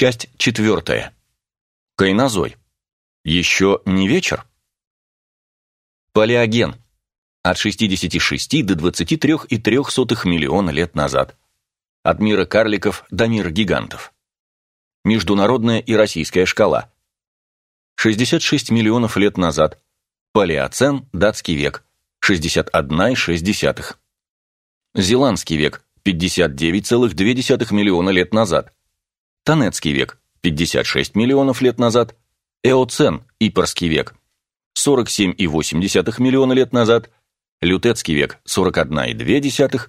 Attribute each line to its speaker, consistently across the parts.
Speaker 1: Часть четвертая. Кайнозой. Еще не вечер? Палеоген. От 66 до 23,3 миллиона лет назад. От мира карликов до мира гигантов. Международная и российская шкала. 66 миллионов лет назад. Палеоцен, датский век. 61,6. Зеландский век. 59,2 миллиона лет назад. Тонецкий век. 56 миллионов лет назад. Эоцен, Ипорский век. 47,8 миллиона лет назад. Лютецкий век. 41,2.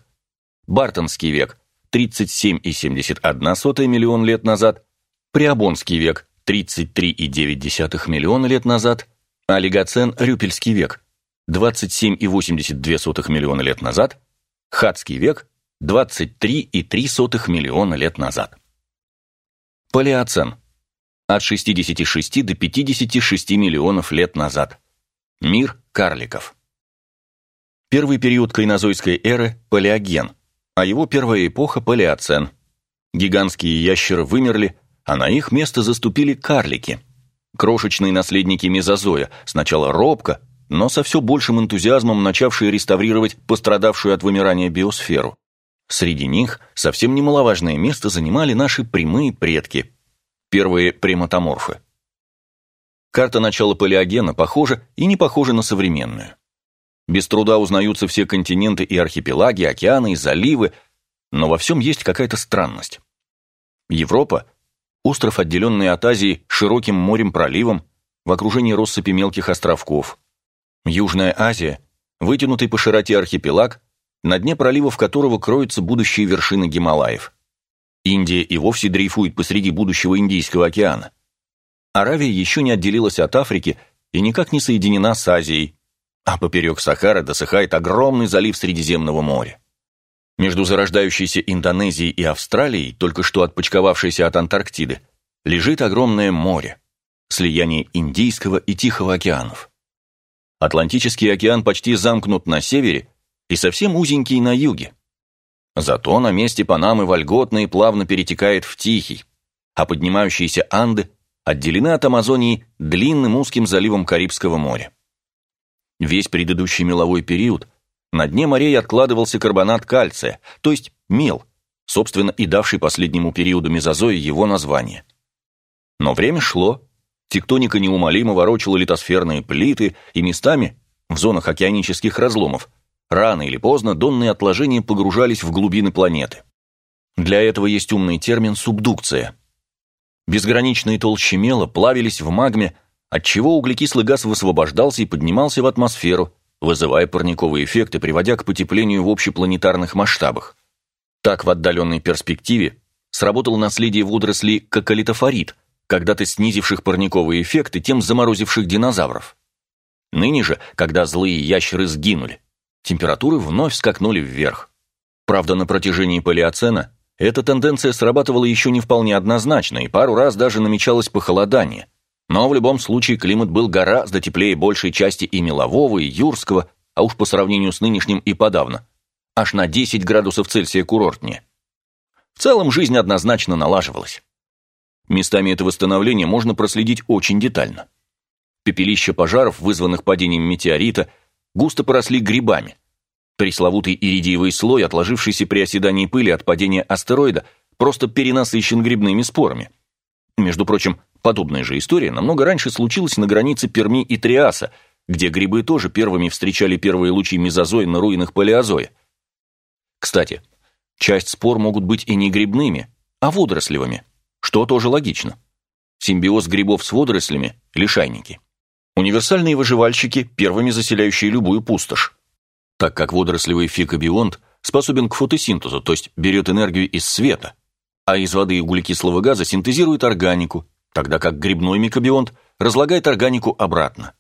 Speaker 1: Бартонский век. 37,71 миллион лет назад. Приобонский век 33,9 миллиона лет назад, Олигоцен Рюпельский век 27,82 миллиона лет назад, Хатский век 23,3 миллиона лет назад. Палеоцен от 66 до 56 миллионов лет назад. Мир карликов. Первый период кайнозойской эры – палеоген, а его первая эпоха – палеоцен. Гигантские ящеры вымерли, а на их место заступили карлики. Крошечные наследники мезозоя, сначала робко, но со все большим энтузиазмом начавшие реставрировать пострадавшую от вымирания биосферу. Среди них совсем немаловажное место занимали наши прямые предки, первые приматоморфы. Карта начала палеогена похожа и не похожа на современную. Без труда узнаются все континенты и архипелаги, океаны и заливы, но во всем есть какая-то странность. Европа Остров, отделенный от Азии широким морем-проливом, в окружении россыпи мелких островков. Южная Азия, вытянутый по широте архипелаг, на дне пролива в которого кроются будущие вершины Гималаев. Индия и вовсе дрейфует посреди будущего Индийского океана. Аравия еще не отделилась от Африки и никак не соединена с Азией, а поперек Сахары досыхает огромный залив Средиземного моря. Между зарождающейся Индонезией и Австралией, только что отпочковавшейся от Антарктиды, лежит огромное море, слияние Индийского и Тихого океанов. Атлантический океан почти замкнут на севере и совсем узенький на юге. Зато на месте Панамы вольготно и плавно перетекает в Тихий, а поднимающиеся Анды отделены от Амазонии длинным узким заливом Карибского моря. Весь предыдущий меловой период на дне морей откладывался карбонат кальция, то есть мел, собственно и давший последнему периоду мезозоя его название. Но время шло, тектоника неумолимо ворочала литосферные плиты, и местами, в зонах океанических разломов, рано или поздно донные отложения погружались в глубины планеты. Для этого есть умный термин «субдукция». Безграничные толщи мела плавились в магме, отчего углекислый газ высвобождался и поднимался в атмосферу, вызывая парниковые эффекты, приводя к потеплению в общепланетарных масштабах. Так в отдаленной перспективе сработало наследие водорослей кокалитофорит, когда-то снизивших парниковые эффекты, тем заморозивших динозавров. Ныне же, когда злые ящеры сгинули, температуры вновь скакнули вверх. Правда, на протяжении палеоцена эта тенденция срабатывала еще не вполне однозначно, и пару раз даже намечалось похолодание, но в любом случае климат был гораздо теплее большей части и мелового, и юрского, а уж по сравнению с нынешним и подавно. Аж на 10 градусов Цельсия курортнее. В целом жизнь однозначно налаживалась. Местами это восстановление можно проследить очень детально. Пепелища пожаров, вызванных падением метеорита, густо поросли грибами. Пресловутый иридиевый слой, отложившийся при оседании пыли от падения астероида, просто перенасыщен грибными спорами. Между прочим, Подобная же история намного раньше случилась на границе Перми и Триаса, где грибы тоже первыми встречали первые лучи мезозоя на руинах палеозоя. Кстати, часть спор могут быть и не грибными, а водорослевыми, что тоже логично. Симбиоз грибов с водорослями – лишайники. Универсальные выживальщики, первыми заселяющие любую пустошь. Так как водорослевый фикобионт способен к фотосинтезу, то есть берет энергию из света, а из воды и углекислого газа синтезирует органику, тогда как грибной микробионт разлагает органику обратно.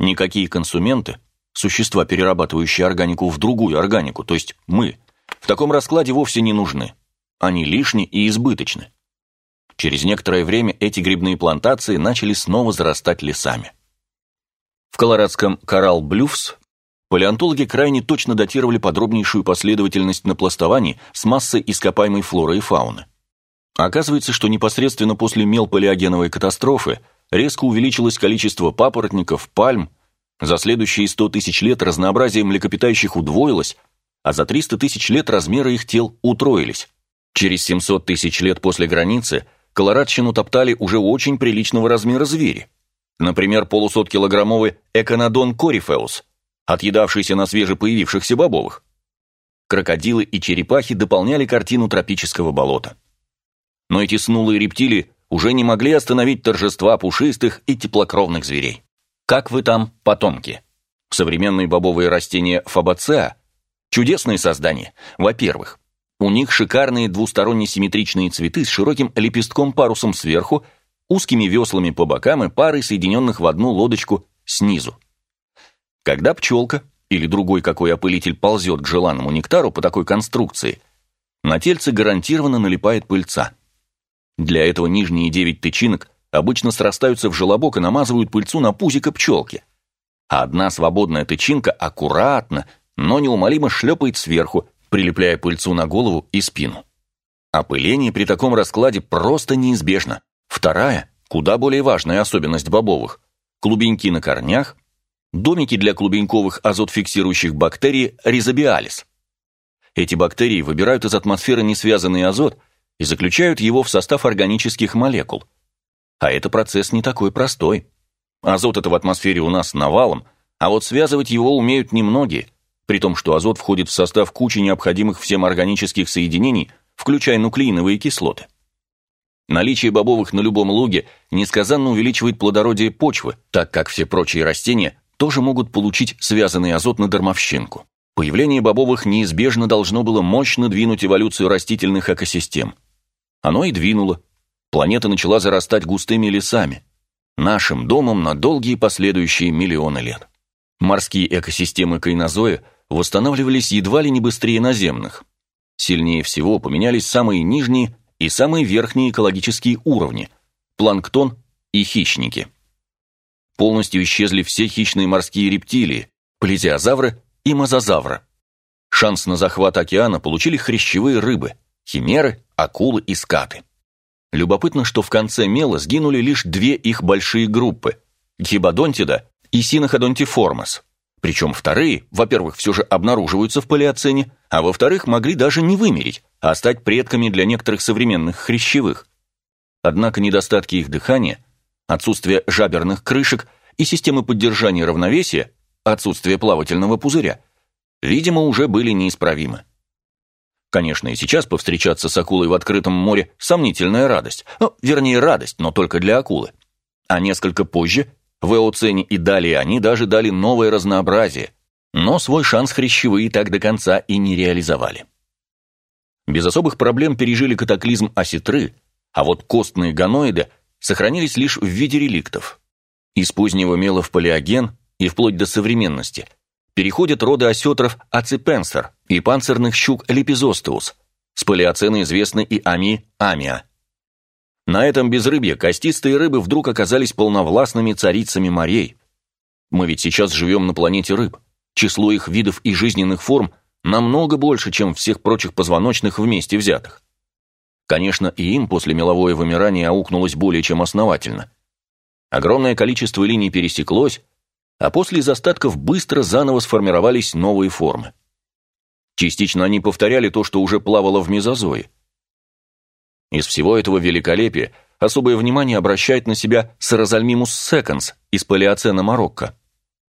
Speaker 1: Никакие консументы, существа, перерабатывающие органику в другую органику, то есть мы, в таком раскладе вовсе не нужны. Они лишни и избыточны. Через некоторое время эти грибные плантации начали снова зарастать лесами. В колорадском Коралл-Блюфс палеонтологи крайне точно датировали подробнейшую последовательность напластований с массой ископаемой флоры и фауны. Оказывается, что непосредственно после мелполиогеновой катастрофы резко увеличилось количество папоротников, пальм, за следующие 100 тысяч лет разнообразие млекопитающих удвоилось, а за 300 тысяч лет размеры их тел утроились. Через 700 тысяч лет после границы колорадщину топтали уже очень приличного размера звери. Например, полусоткилограммовый эконодон корифеус, отъедавшийся на свежепоявившихся бобовых. Крокодилы и черепахи дополняли картину тропического болота. Но эти снулые рептилии уже не могли остановить торжества пушистых и теплокровных зверей. Как вы там, потомки? Современные бобовые растения фабацеа – чудесные создания. Во-первых, у них шикарные двусторонне симметричные цветы с широким лепестком-парусом сверху, узкими веслами по бокам и парой соединенных в одну лодочку снизу. Когда пчелка или другой какой опылитель ползет к желанному нектару по такой конструкции, на тельце гарантированно налипает пыльца. Для этого нижние девять тычинок обычно срастаются в желобок и намазывают пыльцу на пузико пчелки. А одна свободная тычинка аккуратно, но неумолимо шлепает сверху, прилепляя пыльцу на голову и спину. Опыление при таком раскладе просто неизбежно. Вторая, куда более важная особенность бобовых – клубеньки на корнях, домики для клубеньковых азотфиксирующих бактерий ризобиалис. Эти бактерии выбирают из атмосферы несвязанный азот и заключают его в состав органических молекул. А это процесс не такой простой. Азот это в атмосфере у нас навалом, а вот связывать его умеют немногие, при том, что азот входит в состав кучи необходимых всем органических соединений, включая нуклеиновые кислоты. Наличие бобовых на любом луге несказанно увеличивает плодородие почвы, так как все прочие растения тоже могут получить связанный азот на дармовщинку. Появление бобовых неизбежно должно было мощно двинуть эволюцию растительных экосистем. Оно и двинуло. Планета начала зарастать густыми лесами, нашим домом на долгие последующие миллионы лет. Морские экосистемы кайнозоя восстанавливались едва ли не быстрее наземных. Сильнее всего поменялись самые нижние и самые верхние экологические уровни – планктон и хищники полностью исчезли все хищные морские рептилии, плезиозавры и мозазавры. Шанс на захват океана получили хрящевые рыбы, химеры, акулы и скаты. Любопытно, что в конце мела сгинули лишь две их большие группы – гибодонтида и синоходонтиформас. Причем вторые, во-первых, все же обнаруживаются в палеоцене, а во-вторых, могли даже не вымереть, а стать предками для некоторых современных хрящевых. Однако недостатки их дыхания – отсутствие жаберных крышек и системы поддержания равновесия, отсутствие плавательного пузыря, видимо, уже были неисправимы. Конечно, и сейчас повстречаться с акулой в открытом море – сомнительная радость. Ну, вернее, радость, но только для акулы. А несколько позже, в Эоцене и далее они даже дали новое разнообразие, но свой шанс хрящевые так до конца и не реализовали. Без особых проблем пережили катаклизм осетры, а вот костные ганоиды – сохранились лишь в виде реликтов. Из позднего мела в палеоген и вплоть до современности переходят роды осетров аципенсер и панцирных щук лепизостеус, с палеоцена известны и ами амия. На этом безрыбье костистые рыбы вдруг оказались полновластными царицами морей. Мы ведь сейчас живем на планете рыб. Число их видов и жизненных форм намного больше, чем всех прочих позвоночных вместе взятых. Конечно, и им после меловое вымирание аукнулось более чем основательно. Огромное количество линий пересеклось, а после из остатков быстро заново сформировались новые формы. Частично они повторяли то, что уже плавало в мезозое. Из всего этого великолепия особое внимание обращает на себя Саразальмимус секонс из палеоцена Марокко.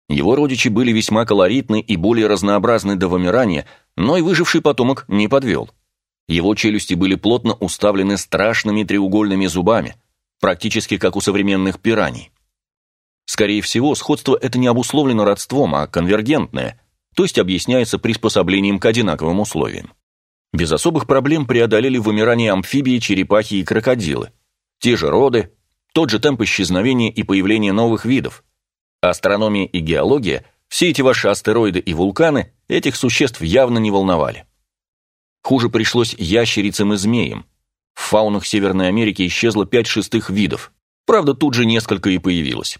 Speaker 1: Его родичи были весьма колоритны и более разнообразны до вымирания, но и выживший потомок не подвел. Его челюсти были плотно уставлены страшными треугольными зубами, практически как у современных пираний. Скорее всего, сходство это не обусловлено родством, а конвергентное, то есть объясняется приспособлением к одинаковым условиям. Без особых проблем преодолели вымирание амфибии, черепахи и крокодилы. Те же роды, тот же темп исчезновения и появления новых видов. Астрономия и геология, все эти ваши астероиды и вулканы этих существ явно не волновали. Хуже пришлось ящерицам и змеям. В фаунах Северной Америки исчезло пять шестых видов. Правда, тут же несколько и появилось.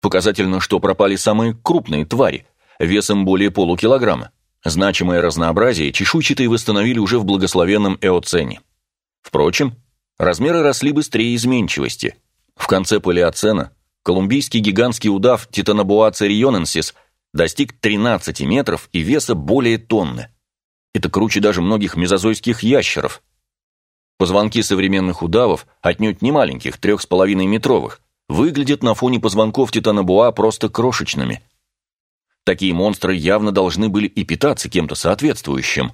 Speaker 1: Показательно, что пропали самые крупные твари, весом более полукилограмма. Значимое разнообразие чешуйчатые восстановили уже в благословенном Эоцене. Впрочем, размеры росли быстрее изменчивости. В конце палеоцена колумбийский гигантский удав Титанобуа церионенсис достиг 13 метров и веса более тонны. Это круче даже многих мезозойских ящеров. Позвонки современных удавов, отнюдь не маленьких, 3,5 метровых, выглядят на фоне позвонков Титанобуа просто крошечными. Такие монстры явно должны были и питаться кем-то соответствующим.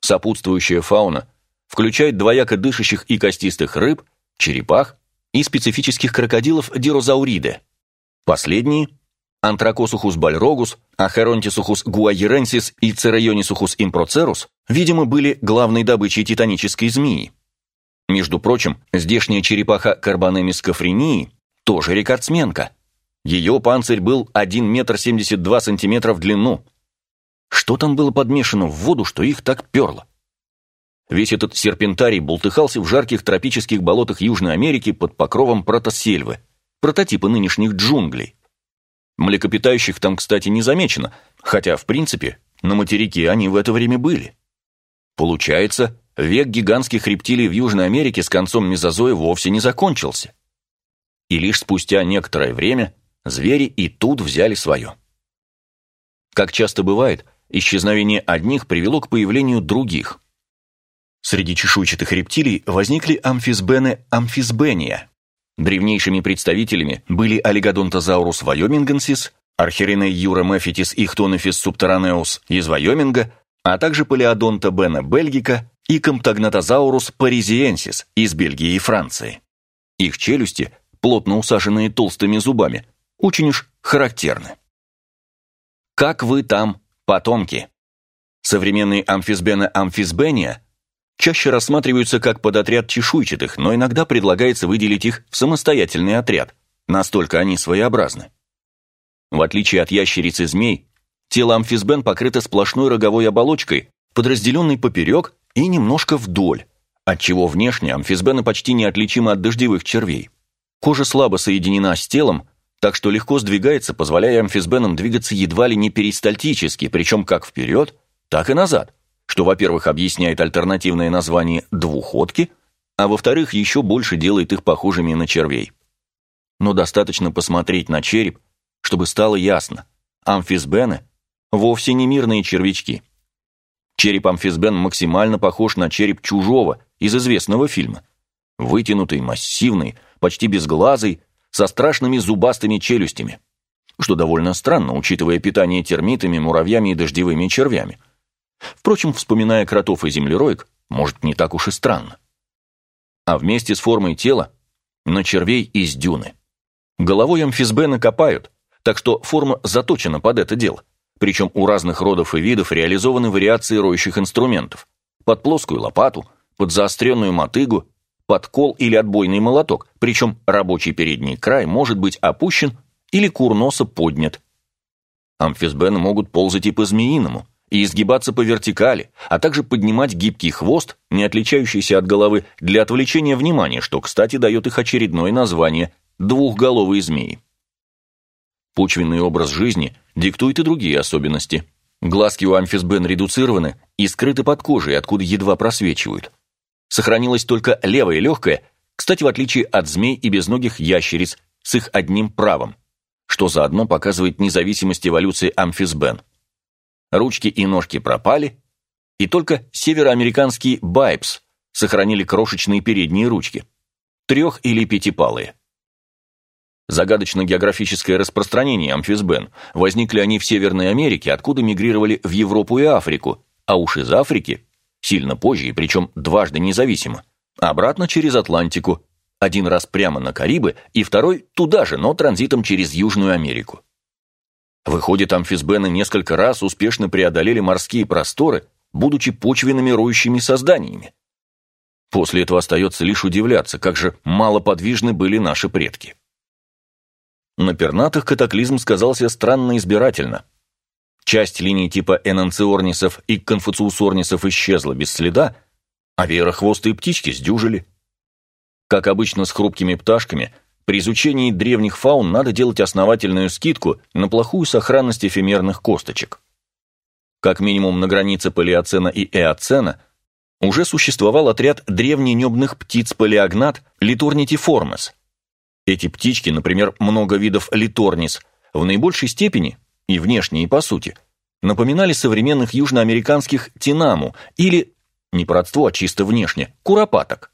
Speaker 1: Сопутствующая фауна включает двояко дышащих и костистых рыб, черепах и специфических крокодилов дирозауриды. Последние – Антракосухус бальрогус, Ахаронтисухус гуайеренсис и Церайонисухус импроцерус – видимо, были главной добычей титанической змеи. Между прочим, здешняя черепаха Карбонемис кафрении тоже рекордсменка. Ее панцирь был 1 метр 72 сантиметра в длину. Что там было подмешано в воду, что их так перло? Весь этот серпентарий бултыхался в жарких тропических болотах Южной Америки под покровом протосельвы, прототипа нынешних джунглей. Млекопитающих там, кстати, не замечено, хотя, в принципе, на материке они в это время были. Получается, век гигантских рептилий в Южной Америке с концом мезозоя вовсе не закончился. И лишь спустя некоторое время звери и тут взяли свое. Как часто бывает, исчезновение одних привело к появлению других. Среди чешуйчатых рептилий возникли амфисбены амфисбения. Древнейшими представителями были олигодонтозаурус вайомингенсис, архериней юромефитис ихтонефис субтеранеус из Вайоминга, а также палеодонта бена бельгика и комптагнатозаурус паризиенсис из Бельгии и Франции. Их челюсти, плотно усаженные толстыми зубами, очень уж характерны. Как вы там, потомки? Современные амфисбены амфисбения чаще рассматриваются как подотряд чешуйчатых, но иногда предлагается выделить их в самостоятельный отряд, настолько они своеобразны. В отличие от ящериц и змей, тело амфисбен покрыто сплошной роговой оболочкой, подразделенной поперек и немножко вдоль, отчего внешне амфисбены почти неотличимы от дождевых червей. Кожа слабо соединена с телом, так что легко сдвигается, позволяя амфисбенам двигаться едва ли не перистальтически, причем как вперед, так и назад, что, во-первых, объясняет альтернативное название «двуходки», а во-вторых, еще больше делает их похожими на червей. Но достаточно посмотреть на череп, чтобы стало ясно, амфисбены вовсе не мирные червячки. Череп амфисбен максимально похож на череп чужого из известного фильма. Вытянутый, массивный, почти безглазый, со страшными зубастыми челюстями. Что довольно странно, учитывая питание термитами, муравьями и дождевыми червями. Впрочем, вспоминая кротов и землероек, может, не так уж и странно. А вместе с формой тела на червей из дюны. Головой амфисбена копают, так что форма заточена под это дело. Причем у разных родов и видов реализованы вариации роющих инструментов. Под плоскую лопату, под заостренную мотыгу под кол или отбойный молоток, причем рабочий передний край может быть опущен или курноса поднят. Амфисбены могут ползать и по-змеиному, и изгибаться по вертикали, а также поднимать гибкий хвост, не отличающийся от головы, для отвлечения внимания, что, кстати, дает их очередное название «двухголовые змеи». Почвенный образ жизни диктует и другие особенности. Глазки у амфисбен редуцированы и скрыты под кожей, откуда едва просвечивают. Сохранилась только левое легкое, кстати, в отличие от змей и безногих ящериц с их одним правом, что заодно показывает независимость эволюции амфисбен. Ручки и ножки пропали, и только североамериканские Bipes сохранили крошечные передние ручки, трех- или пятипалые. Загадочно-географическое распространение амфисбен. Возникли они в Северной Америке, откуда мигрировали в Европу и Африку, а уж из Африки сильно позже и причем дважды независимо, обратно через Атлантику, один раз прямо на Карибы и второй туда же, но транзитом через Южную Америку. Выходит, амфисбены несколько раз успешно преодолели морские просторы, будучи почвенными роющими созданиями. После этого остается лишь удивляться, как же малоподвижны были наши предки. На пернатых катаклизм сказался странно избирательно. Часть линий типа энанциорнисов и конфуциусорнисов исчезла без следа, а верохвостые птички сдюжили. Как обычно с хрупкими пташками, при изучении древних фаун надо делать основательную скидку на плохую сохранность эфемерных косточек. Как минимум на границе палеоцена и эоцена уже существовал отряд древненебных птиц палеогнат литорнитиформес. Эти птички, например, много видов литорнис, в наибольшей степени, и внешне, и по сути, напоминали современных южноамериканских тинаму или, не по родству, а чисто внешне, куропаток.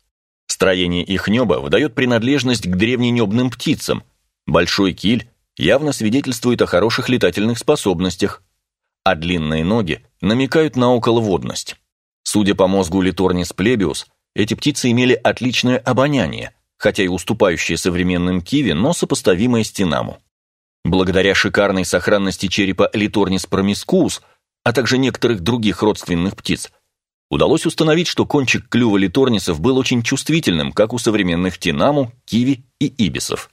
Speaker 1: Строение их неба выдает принадлежность к древненебным птицам. Большой киль явно свидетельствует о хороших летательных способностях, а длинные ноги намекают на околоводность. Судя по мозгу Литорнис плебиус, эти птицы имели отличное обоняние, хотя и уступающее современным киви, но сопоставимое с тинаму. Благодаря шикарной сохранности черепа Литорнис промискуус, а также некоторых других родственных птиц, удалось установить, что кончик клюва литорнисов был очень чувствительным, как у современных тинаму, киви и ибисов.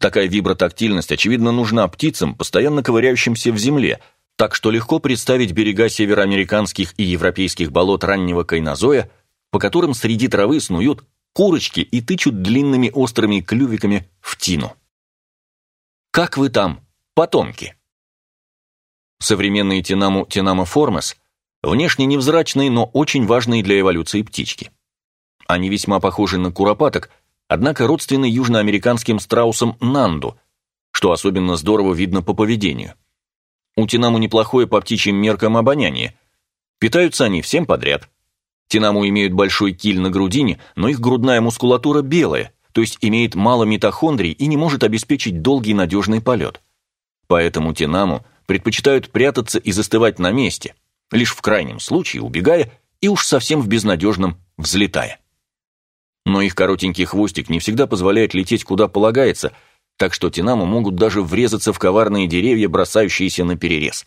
Speaker 1: Такая вибротактильность, очевидно, нужна птицам, постоянно ковыряющимся в земле, так что легко представить берега североамериканских и европейских болот раннего кайнозоя, по которым среди травы снуют курочки и тычут длинными острыми клювиками в тину. Как вы там, потомки? Современные Тинаму Тинама формес внешне невзрачные, но очень важные для эволюции птички. Они весьма похожи на куропаток, однако родственны южноамериканским страусам Нанду, что особенно здорово видно по поведению. У Тинаму неплохое по птичьим меркам обоняние. Питаются они всем подряд. Тинаму имеют большой киль на грудине, но их грудная мускулатура белая, то есть имеет мало митохондрий и не может обеспечить долгий надежный полет. Поэтому Тинаму предпочитают прятаться и застывать на месте, лишь в крайнем случае убегая и уж совсем в безнадежном взлетая но их коротенький хвостик не всегда позволяет лететь куда полагается, так что тинаму могут даже врезаться в коварные деревья, бросающиеся на перерез.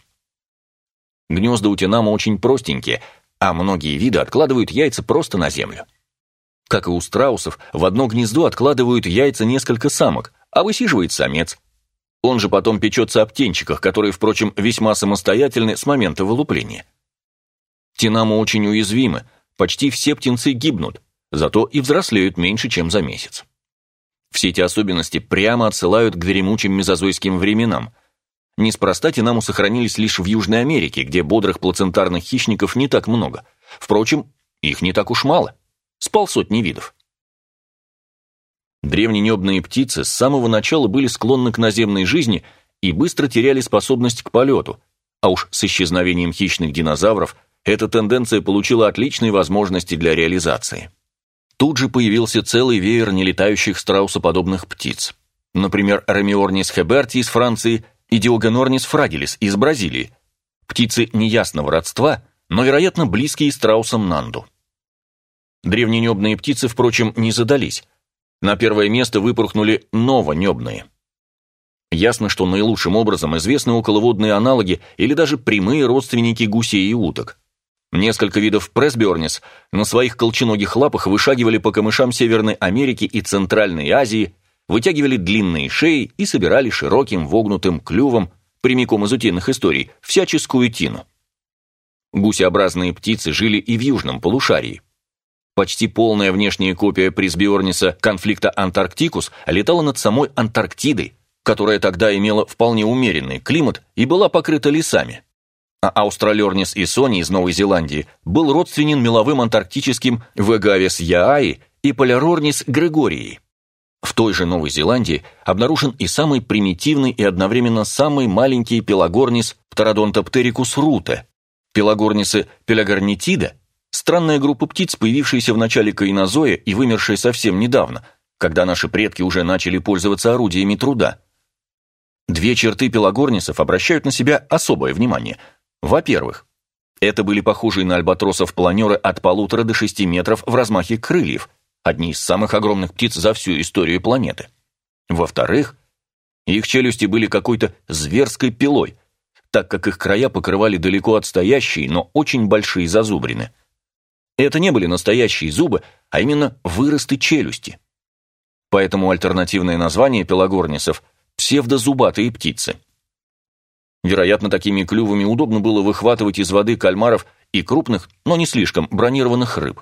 Speaker 1: Гнезда у тинаму очень простенькие, а многие виды откладывают яйца просто на землю. Как и у страусов, в одно гнездо откладывают яйца несколько самок, а высиживает самец. Он же потом печется о птенчиках, которые, впрочем, весьма самостоятельны с момента вылупления. Тинаму очень уязвимы, почти все птенцы гибнут, зато и взрослеют меньше, чем за месяц. Все эти особенности прямо отсылают к дремучим мезозойским временам. Неспроста тинаму сохранились лишь в Южной Америке, где бодрых плацентарных хищников не так много. Впрочем, их не так уж мало. С полсотни видов. Древненебные птицы с самого начала были склонны к наземной жизни и быстро теряли способность к полету, а уж с исчезновением хищных динозавров эта тенденция получила отличные возможности для реализации. Тут же появился целый веер нелетающих страусоподобных птиц. Например, Ремиорнис хеберти из Франции и Диогенорнис фрагилис из Бразилии. Птицы неясного родства, но, вероятно, близкие страусам Нанду. Древненебные птицы, впрочем, не задались. На первое место выпорхнули новонебные. Ясно, что наилучшим образом известны околоводные аналоги или даже прямые родственники гусей и уток. Несколько видов пресбернис на своих колченогих лапах вышагивали по камышам Северной Америки и Центральной Азии, вытягивали длинные шеи и собирали широким вогнутым клювом, прямиком из утиных историй, всяческую тину. Гусеобразные птицы жили и в южном полушарии. Почти полная внешняя копия пресбиорниса конфликта Антарктикус летала над самой Антарктидой, которая тогда имела вполне умеренный климат и была покрыта лесами а Аустралернис и Сони из Новой Зеландии был родственен меловым антарктическим Вегавис Яаи и Полярорнис Грегории. В той же Новой Зеландии обнаружен и самый примитивный и одновременно самый маленький пелагорнис Птеродонтоптерикус руте. Пелагорнисы пелагорнитида – странная группа птиц, появившаяся в начале кайнозоя и вымершая совсем недавно, когда наши предки уже начали пользоваться орудиями труда. Две черты пелагорнисов обращают на себя особое внимание – во-первых, это были похожие на альбатросов планеры от полутора до шести метров в размахе крыльев, одни из самых огромных птиц за всю историю планеты. Во-вторых, их челюсти были какой-то зверской пилой, так как их края покрывали далеко отстоящие, но очень большие зазубрины. Это не были настоящие зубы, а именно выросты челюсти. Поэтому альтернативное название пелагорнисов – псевдозубатые птицы – Вероятно, такими клювами удобно было выхватывать из воды кальмаров и крупных, но не слишком бронированных рыб.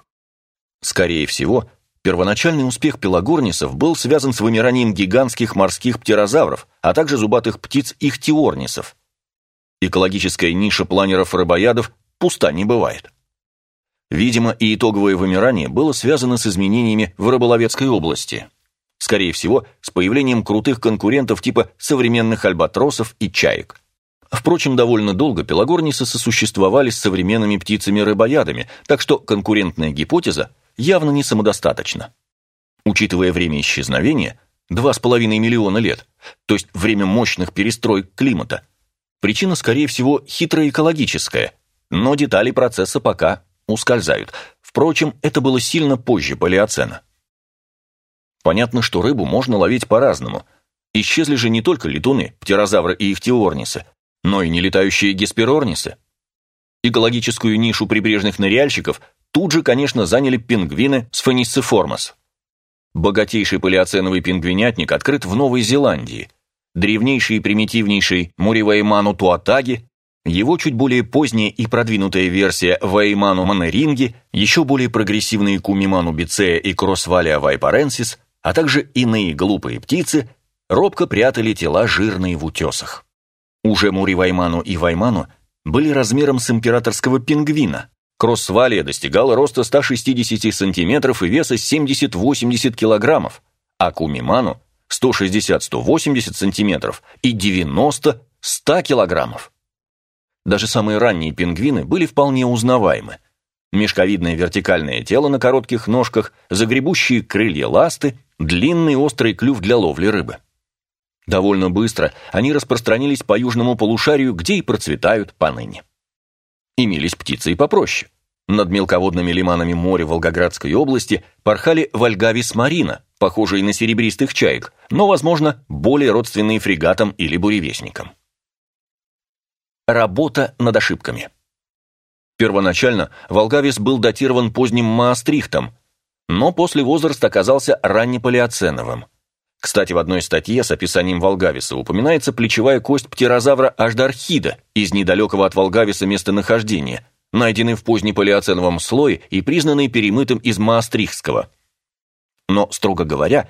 Speaker 1: Скорее всего, первоначальный успех пелагорнисов был связан с вымиранием гигантских морских птерозавров, а также зубатых птиц ихтиорнисов. Экологическая ниша планеров-рыбоядов пуста не бывает. Видимо, и итоговое вымирание было связано с изменениями в рыболовецкой области. Скорее всего, с появлением крутых конкурентов типа современных альбатросов и чаек. Впрочем, довольно долго пелагорнисы сосуществовали с современными птицами-рыбоядами, так что конкурентная гипотеза явно не самодостаточна. Учитывая время исчезновения, 2,5 миллиона лет, то есть время мощных перестроек климата, причина, скорее всего, хитроэкологическая, но детали процесса пока ускользают. Впрочем, это было сильно позже палеоцена. Понятно, что рыбу можно ловить по-разному. Исчезли же не только летуны, птерозавры и ихтиорнисы, но и нелетающие гесперорнисы. Экологическую нишу прибрежных ныряльщиков тут же, конечно, заняли пингвины сфенисциформос. Богатейший палеоценовый пингвинятник открыт в Новой Зеландии. Древнейший и примитивнейший Муривайману туатаги, его чуть более поздняя и продвинутая версия Вайману манеринги, еще более прогрессивные Кумиману бицея и Кроссвалия вайпаренсис, а также иные глупые птицы, робко прятали тела жирные в утесах. Уже Муривайману и Вайману были размером с императорского пингвина. Кроссвалия достигала роста 160 сантиметров и веса 70-80 килограммов, а Кумиману – 160-180 сантиметров и 90-100 килограммов. Даже самые ранние пингвины были вполне узнаваемы. Мешковидное вертикальное тело на коротких ножках, загребущие крылья ласты, длинный острый клюв для ловли рыбы. Довольно быстро они распространились по южному полушарию, где и процветают поныне. Имелись птицы и попроще. Над мелководными лиманами моря Волгоградской области порхали вальгавис марина, похожие на серебристых чаек, но, возможно, более родственные фрегатам или буревестникам. Работа над ошибками. Первоначально Волгавис был датирован поздним Маастрихтом, но после возраста оказался раннепалеоценовым – кстати, в одной статье с описанием Волгависа упоминается плечевая кость птерозавра Аждархида из недалекого от Волгависа местонахождения, найденный в позднепалеоценовом слое и признанный перемытым из Маастрихского. Но, строго говоря,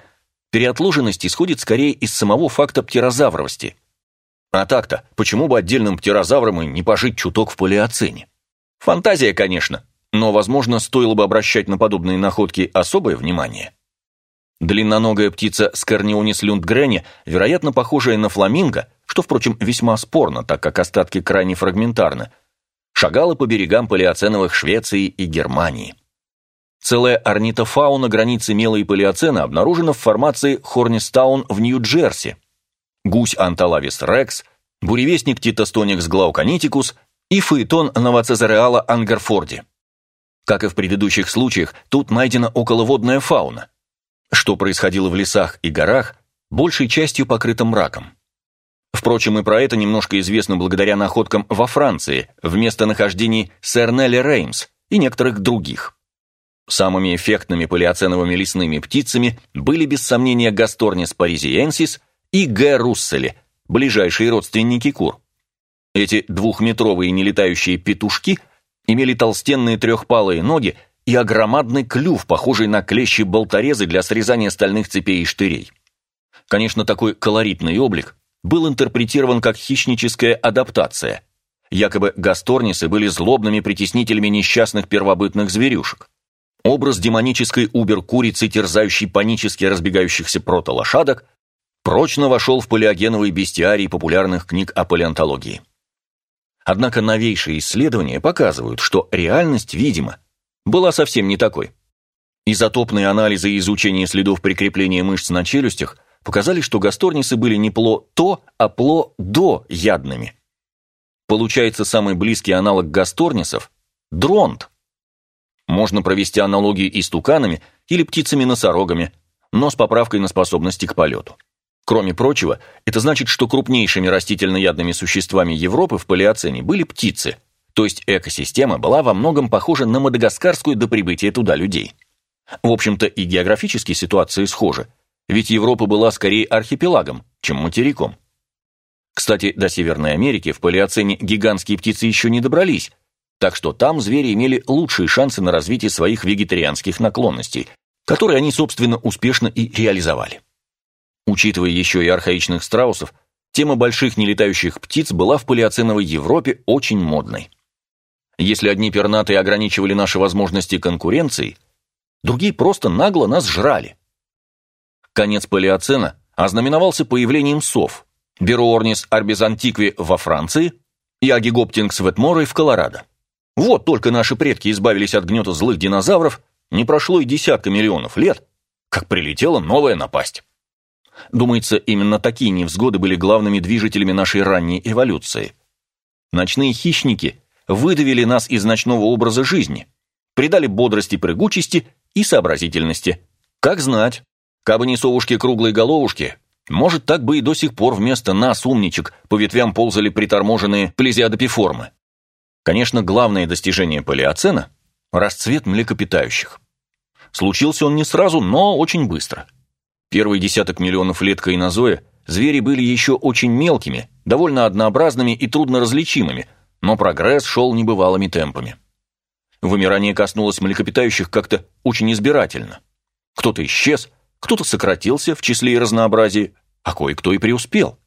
Speaker 1: переотложенность исходит скорее из самого факта птерозавровости. А так-то, почему бы отдельным птерозаврам и не пожить чуток в палеоцене? Фантазия, конечно, но, возможно, стоило бы обращать на подобные находки особое внимание. Длинноногая птица Скорнионис люндгрени, вероятно, похожая на фламинго, что, впрочем, весьма спорно, так как остатки крайне фрагментарны, шагала по берегам палеоценовых Швеции и Германии. Целая орнитофауна границы мела и палеоцена обнаружена в формации Хорнистаун в Нью-Джерси. Гусь Анталавис рекс, буревестник Титостоникс глауконитикус и фаэтон Новоцезареала ангерфорди. Как и в предыдущих случаях, тут найдена околоводная фауна – что происходило в лесах и горах, большей частью покрыто мраком. Впрочем, и про это немножко известно благодаря находкам во Франции, в местонахождении Сернелли Реймс и некоторых других. Самыми эффектными палеоценовыми лесными птицами были без сомнения Гасторнис паризиенсис и Г. русселе, ближайшие родственники кур. Эти двухметровые нелетающие петушки имели толстенные трехпалые ноги и огромадный клюв, похожий на клещи болторезы для срезания стальных цепей и штырей. Конечно, такой колоритный облик был интерпретирован как хищническая адаптация. Якобы гасторнисы были злобными притеснителями несчастных первобытных зверюшек. Образ демонической убер-курицы, терзающей панически разбегающихся протолошадок, прочно вошел в палеогеновый бестиарий популярных книг о палеонтологии. Однако новейшие исследования показывают, что реальность, видимо, была совсем не такой. Изотопные анализы и изучение следов прикрепления мышц на челюстях показали, что гасторнисы были не пло-то, а пло-до ядными. Получается, самый близкий аналог гасторнисов – дронт. Можно провести аналогию и с туканами или птицами-носорогами, но с поправкой на способности к полету. Кроме прочего, это значит, что крупнейшими растительноядными существами Европы в палеоцене были птицы – то есть экосистема была во многом похожа на мадагаскарскую до прибытия туда людей. В общем-то и географические ситуации схожи, ведь Европа была скорее архипелагом, чем материком. Кстати, до Северной Америки в палеоцене гигантские птицы еще не добрались, так что там звери имели лучшие шансы на развитие своих вегетарианских наклонностей, которые они, собственно, успешно и реализовали. Учитывая еще и архаичных страусов, тема больших нелетающих птиц была в палеоценовой Европе очень модной. Если одни пернатые ограничивали наши возможности конкуренции, другие просто нагло нас жрали. Конец палеоцена ознаменовался появлением сов, Беруорнис арбизантикви во Франции и Агигоптингс ветморой в Колорадо. Вот только наши предки избавились от гнета злых динозавров, не прошло и десятка миллионов лет, как прилетела новая напасть. Думается, именно такие невзгоды были главными движителями нашей ранней эволюции. Ночные хищники выдавили нас из ночного образа жизни, придали бодрости, прыгучести и сообразительности. Как знать, кабы не совушки круглой головушки, может, так бы и до сих пор вместо нас, умничек, по ветвям ползали приторможенные плезиодопиформы. Конечно, главное достижение палеоцена – расцвет млекопитающих. Случился он не сразу, но очень быстро. Первые десяток миллионов лет кайнозоя звери были еще очень мелкими, довольно однообразными и трудно различимыми, но прогресс шел небывалыми темпами. Вымирание коснулось млекопитающих как-то очень избирательно. Кто-то исчез, кто-то сократился в числе и разнообразии, а кое-кто и преуспел.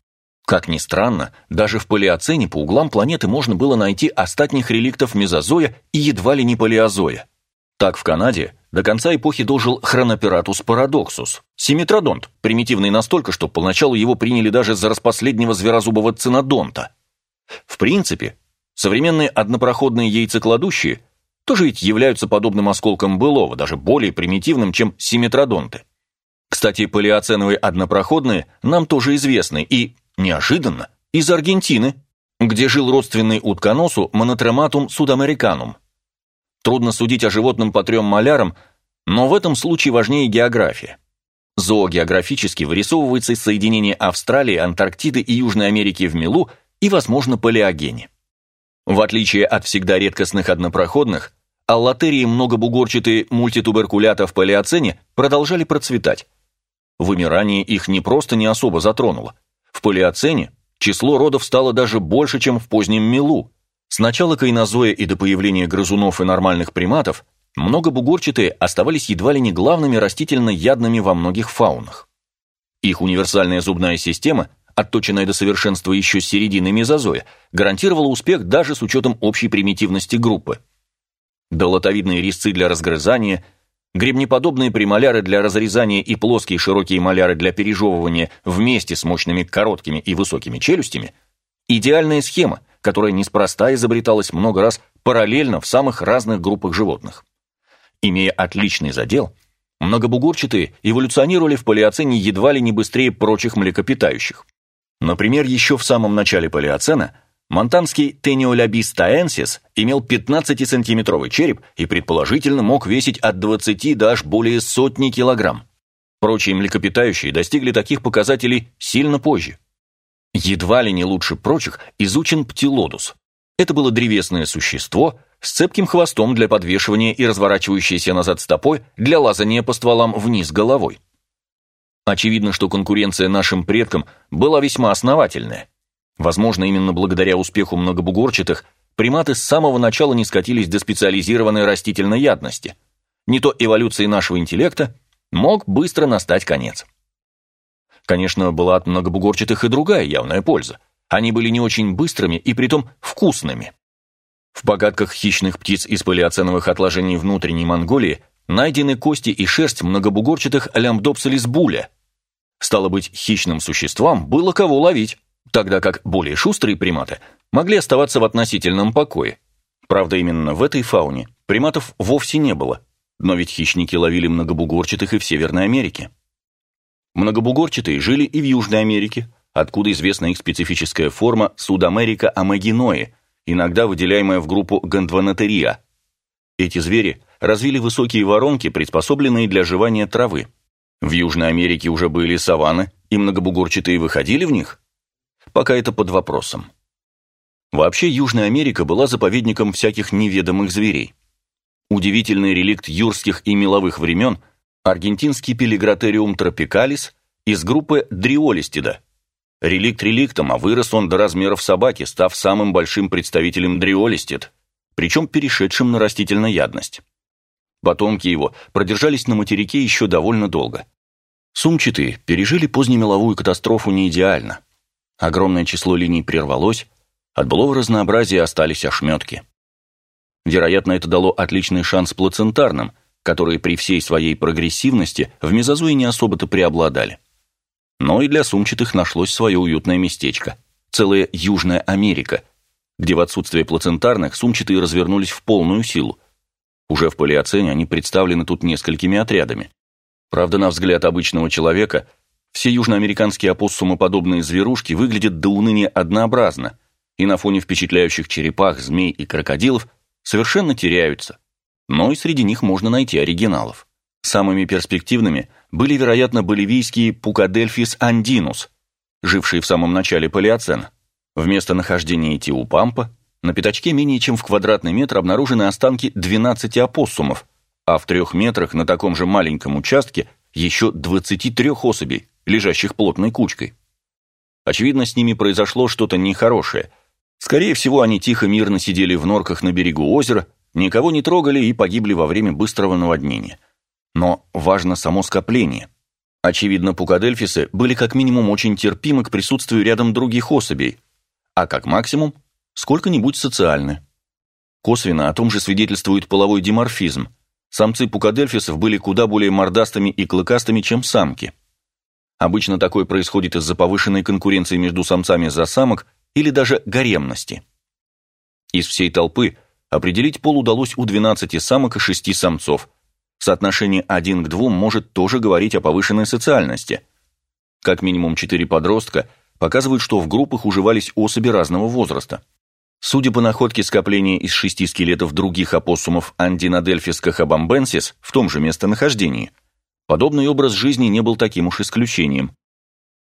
Speaker 1: Как ни странно, даже в палеоцене по углам планеты можно было найти остатних реликтов мезозоя и едва ли не палеозоя. Так в Канаде до конца эпохи дожил Хронопиратус парадоксус, симметродонт, примитивный настолько, что поначалу его приняли даже за распоследнего зверозубого цинодонта. В принципе, современные однопроходные яйцекладущие тоже ведь являются подобным осколком былого, даже более примитивным, чем симметродонты. Кстати, палеоценовые однопроходные нам тоже известны и, неожиданно, из Аргентины, где жил родственный утконосу Монотрематум судамериканум. Трудно судить о животном по трем малярам, но в этом случае важнее география. Зоогеографически вырисовывается соединение Австралии, Антарктиды и Южной Америки в мелу и, возможно, палеогене. В отличие от всегда редкостных однопроходных, аллатерии многобугорчатые мультитуберкулята в палеоцене продолжали процветать. Вымирание их не просто не особо затронуло. В палеоцене число родов стало даже больше, чем в позднем мелу. С начала кайнозоя и до появления грызунов и нормальных приматов многобугорчатые оставались едва ли не главными растительно-ядными во многих фаунах. Их универсальная зубная система, отточенная до совершенства еще с середины мезозоя, гарантировала успех даже с учетом общей примитивности группы. Долотовидные резцы для разгрызания – Гребнеподобные премоляры для разрезания и плоские широкие маляры для пережевывания вместе с мощными короткими и высокими челюстями – идеальная схема, которая неспроста изобреталась много раз параллельно в самых разных группах животных. Имея отличный задел, многобугорчатые эволюционировали в палеоцене едва ли не быстрее прочих млекопитающих. Например, еще в самом начале палеоцена Монтанский Тениолябис таэнсис имел 15-сантиметровый череп и предположительно мог весить от 20 до аж более сотни килограмм. Прочие млекопитающие достигли таких показателей сильно позже. Едва ли не лучше прочих изучен птилодус. Это было древесное существо с цепким хвостом для подвешивания и разворачивающейся назад стопой для лазания по стволам вниз головой. Очевидно, что конкуренция нашим предкам была весьма основательная. Возможно, именно благодаря успеху многобугорчатых приматы с самого начала не скатились до специализированной растительной ядности. Не то эволюции нашего интеллекта мог быстро настать конец. Конечно, была от многобугорчатых и другая явная польза. Они были не очень быстрыми и притом вкусными. В погадках хищных птиц из палеоценовых отложений внутренней Монголии найдены кости и шерсть многобугорчатых лямбдопсалис буля. Стало быть, хищным существам было кого ловить тогда как более шустрые приматы могли оставаться в относительном покое. Правда, именно в этой фауне приматов вовсе не было, но ведь хищники ловили многобугорчатых и в Северной Америке. Многобугорчатые жили и в Южной Америке, откуда известна их специфическая форма Судамерика амагинои, иногда выделяемая в группу Гондванатерия. Эти звери развили высокие воронки, приспособленные для жевания травы. В Южной Америке уже были саванны, и многобугорчатые выходили в них. Пока это под вопросом. Вообще, Южная Америка была заповедником всяких неведомых зверей. Удивительный реликт юрских и меловых времен – аргентинский пелигратериум тропикалис из группы дриолистида. Реликт реликтом, а вырос он до размеров собаки, став самым большим представителем дриолистид, причем перешедшим на растительноядность. Потомки его продержались на материке еще довольно долго. Сумчатые пережили позднемеловую катастрофу не идеально – Огромное число линий прервалось, от былого разнообразия остались ошметки. Вероятно, это дало отличный шанс плацентарным, которые при всей своей прогрессивности в мезозое не особо-то преобладали. Но и для сумчатых нашлось свое уютное местечко – целая Южная Америка, где в отсутствие плацентарных сумчатые развернулись в полную силу. Уже в палеоцене они представлены тут несколькими отрядами. Правда, на взгляд обычного человека, все южноамериканские опоссумоподобные зверушки выглядят до уныния однообразно и на фоне впечатляющих черепах, змей и крокодилов совершенно теряются. Но и среди них можно найти оригиналов. Самыми перспективными были, вероятно, боливийские Пукадельфис андинус, жившие в самом начале палеоцена. В местонахождении Тиупампа на пятачке менее чем в квадратный метр обнаружены останки 12 опоссумов, а в трех метрах на таком же маленьком участке еще 23 особей, лежащих плотной кучкой. Очевидно, с ними произошло что-то нехорошее. Скорее всего, они тихо мирно сидели в норках на берегу озера, никого не трогали и погибли во время быстрого наводнения. Но важно само скопление. Очевидно, пукадельфисы были как минимум очень терпимы к присутствию рядом других особей, а как максимум сколько-нибудь социальны. Косвенно о том же свидетельствует половой диморфизм. Самцы пукадельфисов были куда более мордастыми и клыкастыми, чем самки. Обычно такое происходит из-за повышенной конкуренции между самцами за самок или даже гаремности. Из всей толпы определить пол удалось у 12 самок и 6 самцов – Соотношение один к двум может тоже говорить о повышенной социальности. Как минимум четыре подростка показывают, что в группах уживались особи разного возраста. Судя по находке скопления из шести скелетов других опоссумов Андинадельфис кахабамбенсис в том же местонахождении, подобный образ жизни не был таким уж исключением.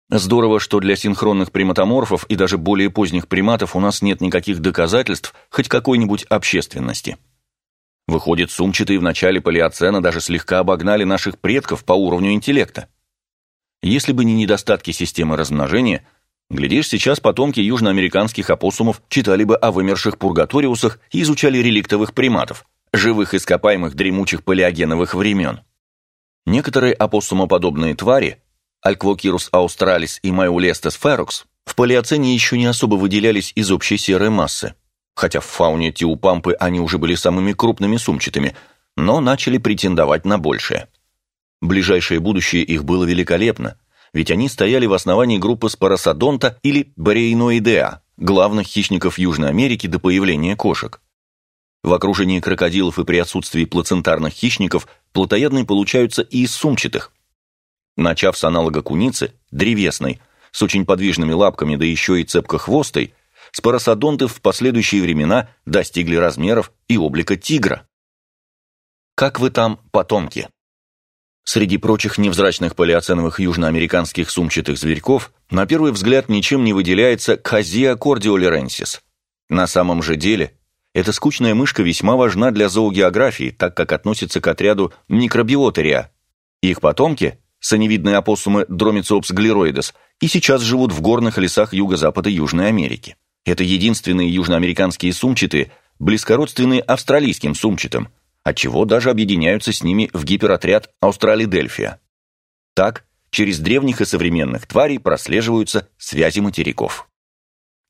Speaker 1: Здорово, что для синхронных приматоморфов и даже более поздних приматов у нас нет никаких доказательств хоть какой-нибудь общественности. Выходит, сумчатые в начале палеоцена даже слегка обогнали наших предков по уровню интеллекта. Если бы не недостатки системы размножения, глядишь, сейчас потомки южноамериканских опоссумов читали бы о вымерших пургаториусах и изучали реликтовых приматов, живых ископаемых дремучих палеогеновых времен. Некоторые опоссумоподобные твари, Allqokirus australis и Mayulestes ferox, в палеоцене еще не особо выделялись из общей серой массы хотя в фауне Тиупампы они уже были самыми крупными сумчатыми, но начали претендовать на большее. Ближайшее будущее их было великолепно, ведь они стояли в основании группы спарасодонта или барейноидеа, главных хищников Южной Америки до появления кошек. В окружении крокодилов и при отсутствии плацентарных хищников плотоядные получаются и из сумчатых. Начав с аналога куницы, древесной, с очень подвижными лапками, да еще и цепкохвостой, споросодонты в последующие времена достигли размеров и облика тигра. Как вы там, потомки? Среди прочих невзрачных палеоценовых южноамериканских сумчатых зверьков на первый взгляд ничем не выделяется Казия кордиолеренсис. На самом же деле, эта скучная мышка весьма важна для зоогеографии, так как относится к отряду микробиотерия. Их потомки, саневидные опоссумы Дромицеопс глироидес, и сейчас живут в горных лесах юго-запада Южной Америки. Это единственные южноамериканские сумчатые, близкородственные австралийским сумчатым, отчего даже объединяются с ними в гиперотряд Австралидельфия. Так, через древних и современных тварей прослеживаются связи материков.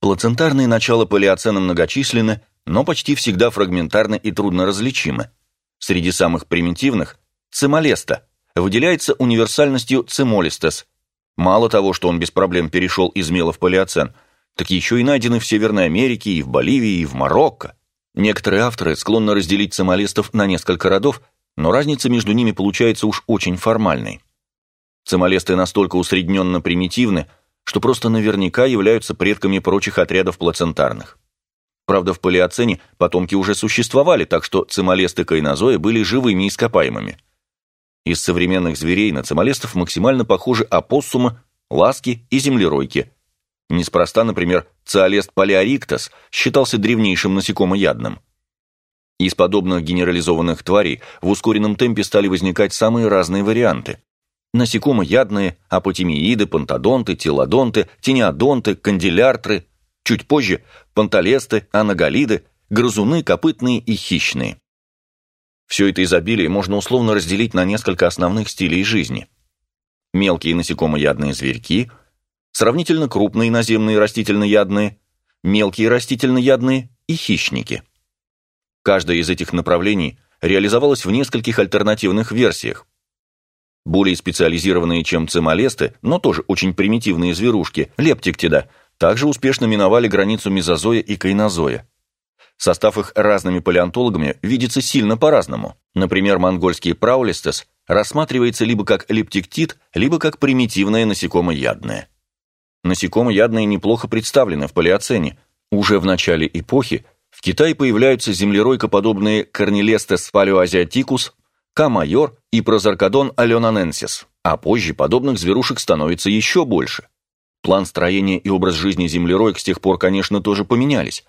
Speaker 1: Плацентарные начала палеоцена многочисленны, но почти всегда фрагментарны и трудно различимы. Среди самых примитивных – цимолеста, выделяется универсальностью цимолистес. Мало того, что он без проблем перешел из мела в палеоцен – так еще и найдены в Северной Америке, и в Боливии, и в Марокко. Некоторые авторы склонны разделить сомалистов на несколько родов, но разница между ними получается уж очень формальной. Цимолесты настолько усредненно примитивны, что просто наверняка являются предками прочих отрядов плацентарных. Правда, в палеоцене потомки уже существовали, так что цимолесты кайнозоя были живыми ископаемыми. Из современных зверей на цимолестов максимально похожи опоссумы, ласки и землеройки – Неспроста, например, циолест палеориктас считался древнейшим насекомоядным. Из подобных генерализованных тварей в ускоренном темпе стали возникать самые разные варианты. Насекомоядные, апотемииды, пантодонты, телодонты, тениодонты, канделяртры, чуть позже панталесты, анаголиды, грызуны, копытные и хищные. Все это изобилие можно условно разделить на несколько основных стилей жизни. Мелкие насекомоядные зверьки – сравнительно крупные наземные растительноядные, мелкие растительноядные и хищники. Каждое из этих направлений реализовалось в нескольких альтернативных версиях. Более специализированные, чем цимолесты, но тоже очень примитивные зверушки, лептиктида, также успешно миновали границу мезозоя и кайнозоя. Состав их разными палеонтологами видится сильно по-разному. Например, монгольский праулистес рассматривается либо как лептиктид, либо как примитивное насекомоядное. Насекомоядные неплохо представлены в палеоцене. Уже в начале эпохи в Китае появляются землеройкоподобные Корнилестес палеоазиатикус, К-майор и Прозаркодон аленаненсис, а позже подобных зверушек становится еще больше. План строения и образ жизни землеройк с тех пор, конечно, тоже поменялись,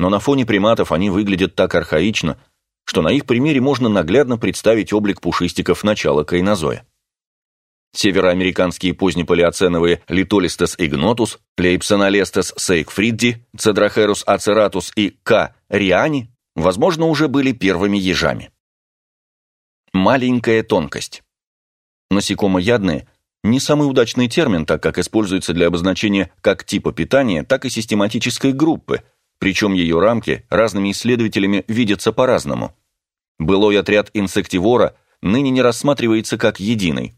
Speaker 1: но на фоне приматов они выглядят так архаично, что на их примере можно наглядно представить облик пушистиков начала кайнозоя. Североамериканские позднепалеоценовые Литолистес игнотус, Плейпсонолестес сейкфридди, Цедрахерус ацератус и К. риани, возможно, уже были первыми ежами. Маленькая тонкость. Насекомоядные – не самый удачный термин, так как используется для обозначения как типа питания, так и систематической группы – причем ее рамки разными исследователями видятся по-разному. Былой отряд инсективора ныне не рассматривается как единый.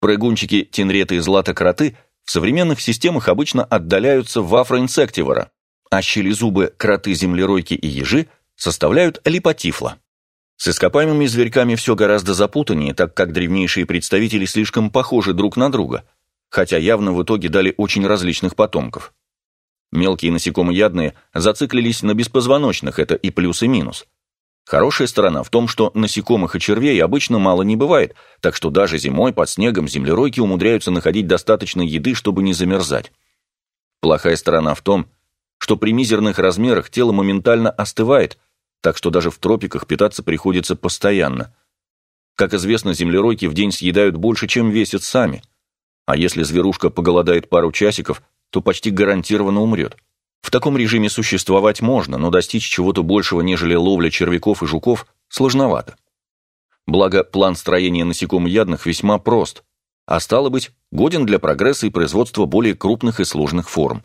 Speaker 1: Прыгунчики, тенреты и златокроты в современных системах обычно отдаляются в афроинсективора, а щелезубы, кроты-землеройки и ежи составляют липотифла. С ископаемыми зверьками все гораздо запутаннее, так как древнейшие представители слишком похожи друг на друга, хотя явно в итоге дали очень различных потомков. Мелкие насекомоядные зациклились на беспозвоночных, это и плюс, и минус. Хорошая сторона в том, что насекомых и червей обычно мало не бывает, так что даже зимой под снегом землеройки умудряются находить достаточно еды, чтобы не замерзать. Плохая сторона в том, что при мизерных размерах тело моментально остывает, так что даже в тропиках питаться приходится постоянно. Как известно, землеройки в день съедают больше, чем весят сами. А если зверушка поголодает пару часиков, то почти гарантированно умрет. В таком режиме существовать можно, но достичь чего-то большего, нежели ловля червяков и жуков, сложновато. Благо, план строения насекомоядных весьма прост, а стало быть, годен для прогресса и производства более крупных и сложных форм.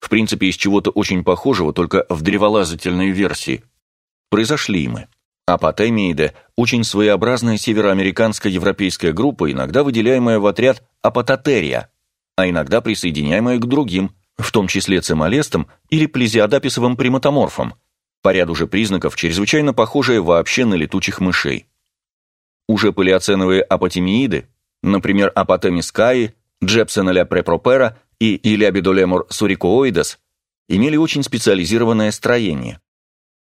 Speaker 1: В принципе, из чего-то очень похожего, только в древолазательной версии, произошли мы. Апотемииде – очень своеобразная североамериканская европейская группа, иногда выделяемая в отряд апототерия – а иногда присоединяемые к другим, в том числе цимолестам или плезиодаписовым приматоморфам, по ряду же признаков чрезвычайно похожие вообще на летучих мышей. Уже палеоценовые апотемииды, например, апотемискаи, Джепсеналя препропера и Илябидолемур сурикооидес, имели очень специализированное строение.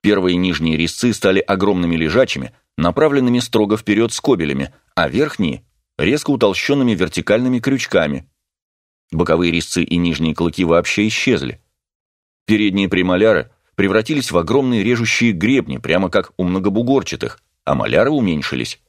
Speaker 1: Первые нижние резцы стали огромными лежачими, направленными строго вперед скобелями, а верхние – резко утолщенными вертикальными крючками, Боковые резцы и нижние клыки вообще исчезли. Передние премоляры превратились в огромные режущие гребни, прямо как у многобугорчатых, а маляры уменьшились.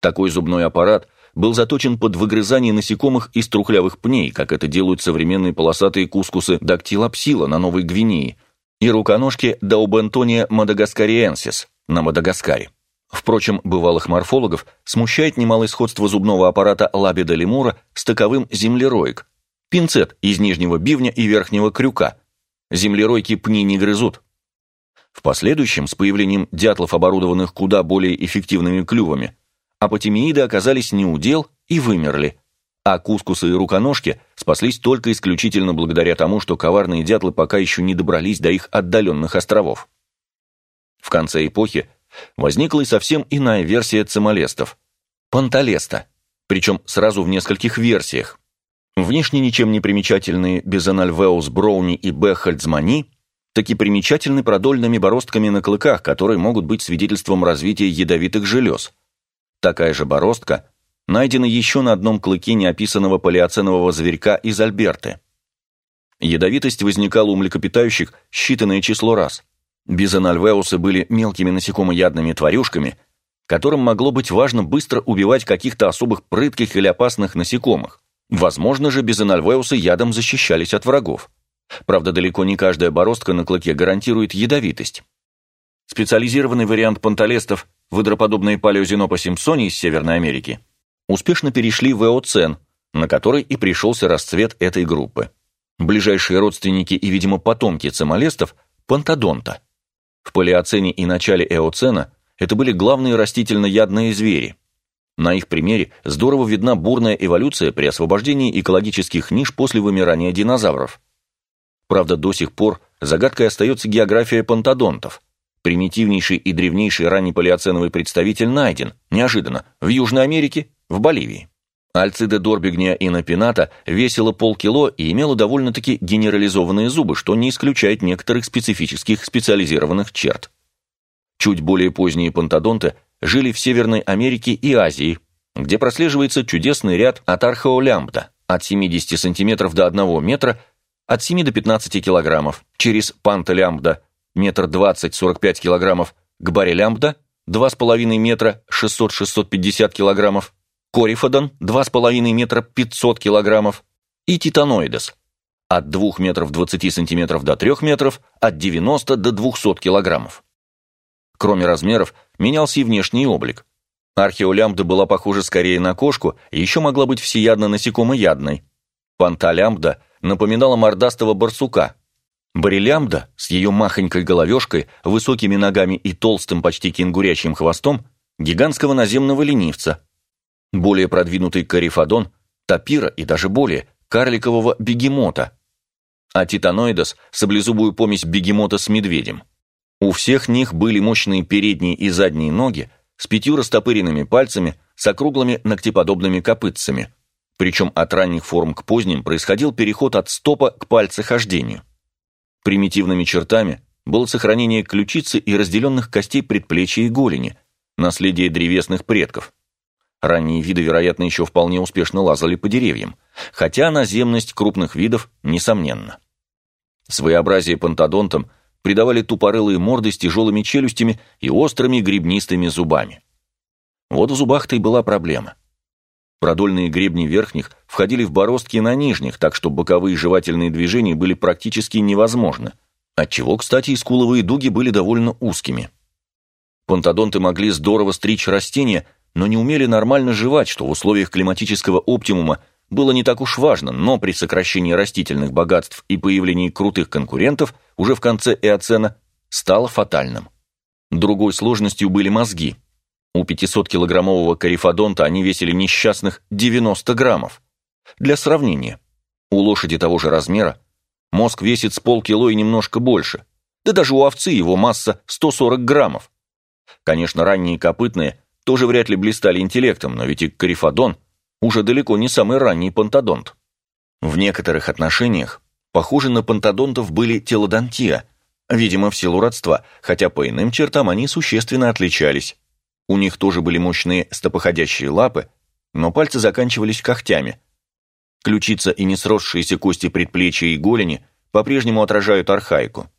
Speaker 1: Такой зубной аппарат был заточен под выгрызание насекомых из трухлявых пней, как это делают современные полосатые кускусы дактилопсила на Новой Гвинее и руконожки Даубентония мадагаскариенсис на Мадагаскаре. Впрочем, бывалых морфологов смущает немалое сходство зубного аппарата лабида лемура с таковым землероек. Пинцет из нижнего бивня и верхнего крюка. Землеройки пни не грызут. В последующем, с появлением дятлов, оборудованных куда более эффективными клювами, апотемииды оказались неудел и вымерли, а кускусы и руконожки спаслись только исключительно благодаря тому, что коварные дятлы пока еще не добрались до их отдаленных островов. В конце эпохи возникла и совсем иная версия цимолестов – панталеста, причем сразу в нескольких версиях. Внешне ничем не примечательные Безанальвеус Броуни и Бехальдзмани таки примечательны продольными бороздками на клыках, которые могут быть свидетельством развития ядовитых желез. Такая же бороздка найдена еще на одном клыке неописанного палеоценового зверька из Альберты. Ядовитость возникала у млекопитающих считанное число раз – Бизональвеусы были мелкими насекомоядными тварюшками, которым могло быть важно быстро убивать каких-то особых прытких или опасных насекомых. Возможно же, бизональвеусы ядом защищались от врагов. Правда, далеко не каждая бороздка на клыке гарантирует ядовитость. Специализированный вариант панталестов, выдроподобные палеозинопа симпсони из Северной Америки, успешно перешли в эоцен, на который и пришелся расцвет этой группы. Ближайшие родственники и, видимо, потомки цимолестов – пантодонта – В палеоцене и начале эоцена это были главные растительноядные звери. На их примере здорово видна бурная эволюция при освобождении экологических ниш после вымирания динозавров. Правда, до сих пор загадкой остается география пантодонтов. Примитивнейший и древнейший раннепалеоценовый представитель найден, неожиданно, в Южной Америке, в Боливии. Альцида дорбигния инопината весила полкило и имела довольно-таки генерализованные зубы, что не исключает некоторых специфических специализированных черт. Чуть более поздние пантодонты жили в Северной Америке и Азии, где прослеживается чудесный ряд от археолямбда от 70 см до 1 метра, от 7 до 15 кг, через пантолямбда метр 20-45 кг, к барелямбда 2,5 метра 600-650 кг, корифодон 2,5 метра 500 килограммов и титаноидес от 2 метров 20 сантиметров до 3 метров, от 90 до 200 килограммов. Кроме размеров, менялся и внешний облик. Археолямбда была похожа скорее на кошку и еще могла быть всеядно насекомоядной. Панталямбда напоминала мордастого барсука. Барелямбда с ее махонькой головешкой, высокими ногами и толстым почти кенгурячьим хвостом гигантского наземного ленивца – более продвинутый карифадон, тапира и даже более, карликового бегемота, а титаноидос – саблезубую помесь бегемота с медведем. У всех них были мощные передние и задние ноги с пятью растопыренными пальцами с округлыми ногтеподобными копытцами, причем от ранних форм к поздним происходил переход от стопа к пальцехождению. Примитивными чертами было сохранение ключицы и разделенных костей предплечья и голени, наследие древесных предков – Ранние виды, вероятно, еще вполне успешно лазали по деревьям, хотя наземность крупных видов несомненна. Своеобразие пантодонтам придавали тупорылые морды с тяжелыми челюстями и острыми гребнистыми зубами. Вот в зубах-то и была проблема. Продольные гребни верхних входили в бороздки на нижних, так что боковые жевательные движения были практически невозможны, отчего, кстати, и скуловые дуги были довольно узкими. Пантодонты могли здорово стричь растения, но не умели нормально жевать, что в условиях климатического оптимума было не так уж важно, но при сокращении растительных богатств и появлении крутых конкурентов уже в конце эоцена стало фатальным. Другой сложностью были мозги. У 500-килограммового карифодонта они весили несчастных 90 граммов. Для сравнения, у лошади того же размера мозг весит с полкило и немножко больше, да даже у овцы его масса 140 граммов. Конечно, ранние копытные тоже вряд ли блистали интеллектом, но ведь и Карифадон уже далеко не самый ранний пантодонт. В некоторых отношениях похожи на пантодонтов были телодонтия, видимо, в силу родства, хотя по иным чертам они существенно отличались. У них тоже были мощные стопоходящие лапы, но пальцы заканчивались когтями. Ключица и несросшиеся кости предплечья и голени по-прежнему отражают архаику.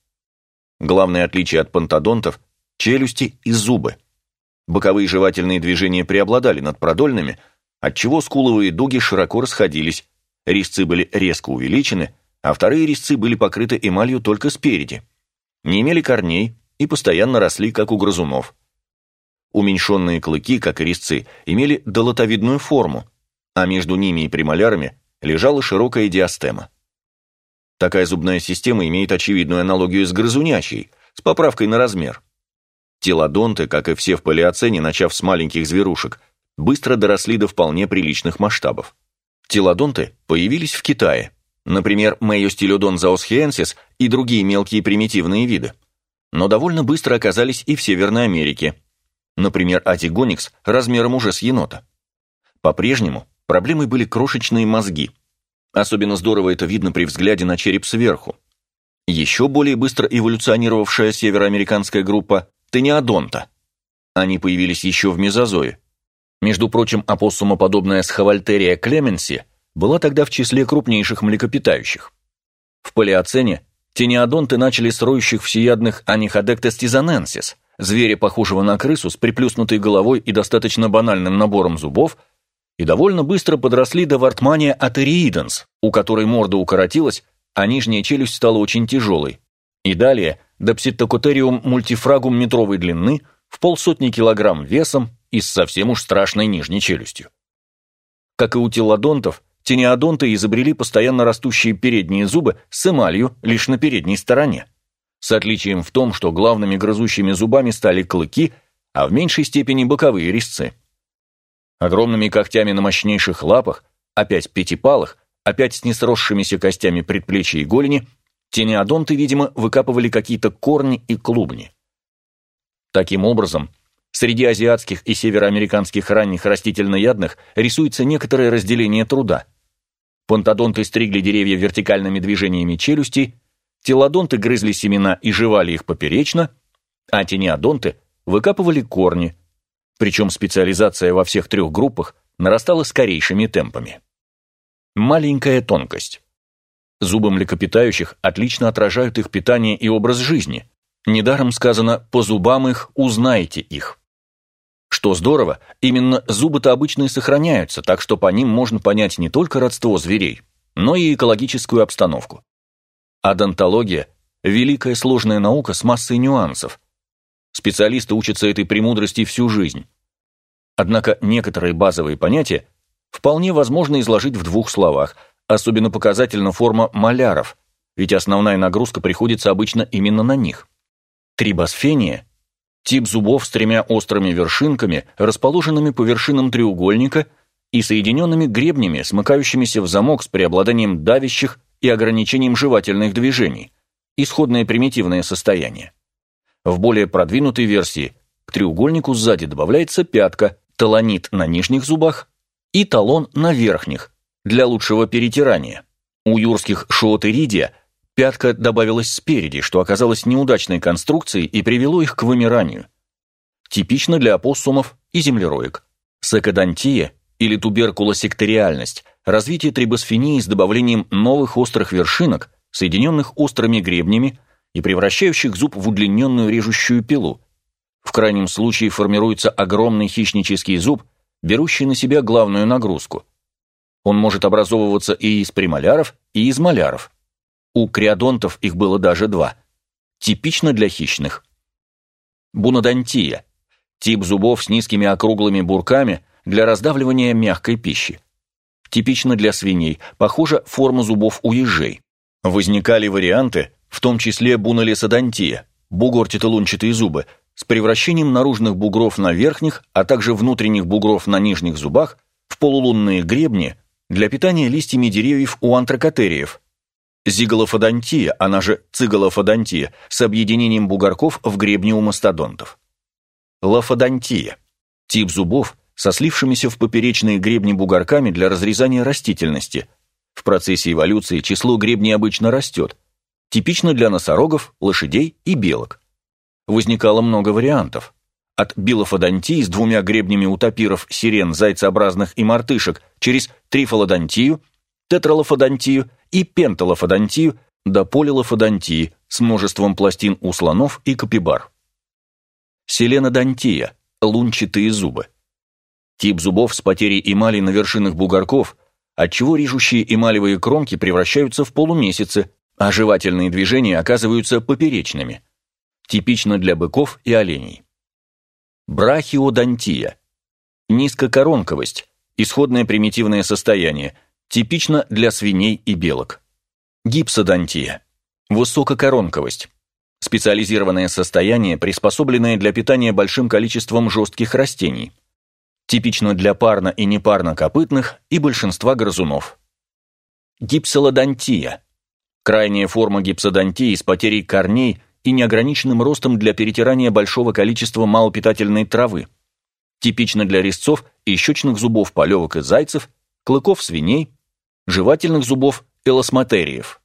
Speaker 1: Главное отличие от пантодонтов – челюсти и зубы. Боковые жевательные движения преобладали над продольными, отчего скуловые дуги широко расходились, резцы были резко увеличены, а вторые резцы были покрыты эмалью только спереди. Не имели корней и постоянно росли, как у грызунов. Уменьшенные клыки, как и резцы, имели долотовидную форму, а между ними и премолярами лежала широкая диастема. Такая зубная система имеет очевидную аналогию с грызунячей, с поправкой на размер. Телодонты, как и все в палеоцене, начав с маленьких зверушек, быстро доросли до вполне приличных масштабов. Телодонты появились в Китае, например, Мэйостилодон заосхиенсис и другие мелкие примитивные виды, но довольно быстро оказались и в Северной Америке, например, атигоникс размером уже с енота. По-прежнему проблемой были крошечные мозги. Особенно здорово это видно при взгляде на череп сверху. Еще более быстро эволюционировавшая североамериканская группа тениодонта. Они появились еще в мезозое. Между прочим, опоссумоподобная схавальтерия клеменси была тогда в числе крупнейших млекопитающих. В палеоцене тениодонты начали с роющих всеядных аниходектес тизаненсис, зверя, похожего на крысу с приплюснутой головой и достаточно банальным набором зубов, и довольно быстро подросли до вартмания атерииденс, у которой морда укоротилась, а нижняя челюсть стала очень тяжелой. И далее Допситтокотериум мультифрагум метровой длины, в полсотни килограмм весом и с совсем уж страшной нижней челюстью. Как и у телодонтов, тениодонты изобрели постоянно растущие передние зубы с эмалью лишь на передней стороне. с отличием в том, что главными грызущими зубами стали клыки, а в меньшей степени боковые резцы. Огромными когтями на мощнейших лапах, опять пятипалых, опять с несросшимися костями предплечья и голени, тенеодонты, видимо, выкапывали какие-то корни и клубни. Таким образом, среди азиатских и североамериканских ранних растительноядных рисуется некоторое разделение труда. Понтодонты стригли деревья вертикальными движениями челюстей, телодонты грызли семена и жевали их поперечно, а тенеодонты выкапывали корни, причем специализация во всех трех группах нарастала скорейшими темпами. Маленькая тонкость. Зубы млекопитающих отлично отражают их питание и образ жизни. Недаром сказано «по зубам их узнайте их». Что здорово, именно зубы-то обычно и сохраняются, так что по ним можно понять не только родство зверей, но и экологическую обстановку. Адонтология – великая сложная наука с массой нюансов. Специалисты учатся этой премудрости всю жизнь. Однако некоторые базовые понятия вполне возможно изложить в двух словах, особенно показательна форма маляров, ведь основная нагрузка приходится обычно именно на них. Трибосфения – тип зубов с тремя острыми вершинками, расположенными по вершинам треугольника и соединенными гребнями, смыкающимися в замок с преобладанием давящих и ограничением жевательных движений, исходное примитивное состояние. В более продвинутой версии к треугольнику сзади добавляется пятка, талонит на нижних зубах и талон на верхних, для лучшего перетирания. У юрских шоутеридия Пятка добавилась спереди, что оказалось неудачной конструкцией и привело их к вымиранию. Типично для опоссумов и землероек. Сакодонтия или туберкулосекториальность – развитие трибосфении с добавлением новых острых вершинок, соединенных острыми гребнями и превращающих зуб в удлиненную режущую пилу. В крайнем случае формируется огромный хищнический зуб, берущий на себя главную нагрузку. Он может образовываться и из премоляров, и из маляров. У криодонтов их было даже два. Типично для хищных. Бунодонтия. Тип зубов с низкими округлыми бурками для раздавливания мягкой пищи. Типично для свиней, похоже, форма зубов у ежей. Возникали варианты, в том числе бунолесодонтия, бугортитолунчатые зубы, с превращением наружных бугров на верхних, а также внутренних бугров на нижних зубах в полулунные гребни для питания листьями деревьев у антрокотериев, Зиголофодонтия, она же циголофодонтия, с объединением бугорков в гребне у мастодонтов. Лофодонтия. Тип зубов со слившимися в поперечные гребни бугорками для разрезания растительности. В процессе эволюции число гребней обычно растет. Типично для носорогов, лошадей и белок. Возникало много вариантов. От билофодонтии с двумя гребнями у тапиров, сирен, зайцеобразных и мартышек через трифолодонтию, тетралофодонтию и пенталофодонтию до полилофодонтии с множеством пластин у слонов и капибар. Селенодонтия – лунчатые зубы. Тип зубов с потерей эмали на вершинах бугорков, отчего режущие эмалевые кромки превращаются в полумесяцы, а жевательные движения оказываются поперечными. Типично для быков и оленей. Брахиодонтия – низкокоронковость, исходное примитивное состояние, Типично для свиней и белок. Гипсодонтия. Высококоронковость. Специализированное состояние, приспособленное для питания большим количеством жестких растений. Типично для парно- и непарно-копытных и большинства грызунов. Гипсолодонтия. Крайняя форма гипсодонтии с потерей корней и неограниченным ростом для перетирания большого количества малопитательной травы. Типично для резцов и щечных зубов полевок и зайцев, клыков свиней, жевательных зубов элосматериев.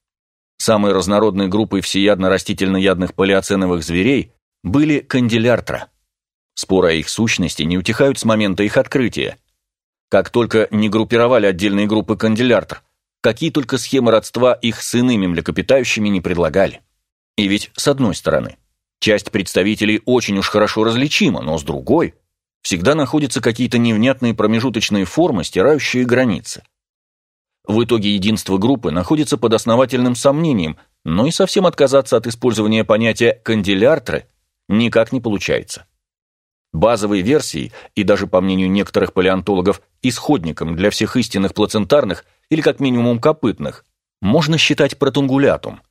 Speaker 1: Самой разнородной группой всеядно-растительноядных палеоценовых зверей были канделяртра. Споры о их сущности не утихают с момента их открытия. Как только не группировали отдельные группы канделяртр, какие только схемы родства их с иными млекопитающими не предлагали. И ведь, с одной стороны, часть представителей очень уж хорошо различима, но с другой, всегда находятся какие-то невнятные промежуточные формы, стирающие границы. В итоге единство группы находится под основательным сомнением, но и совсем отказаться от использования понятия «канделяртры» никак не получается. Базовой версией, и даже по мнению некоторых палеонтологов, исходником для всех истинных плацентарных или как минимум копытных, можно считать протунгулятум.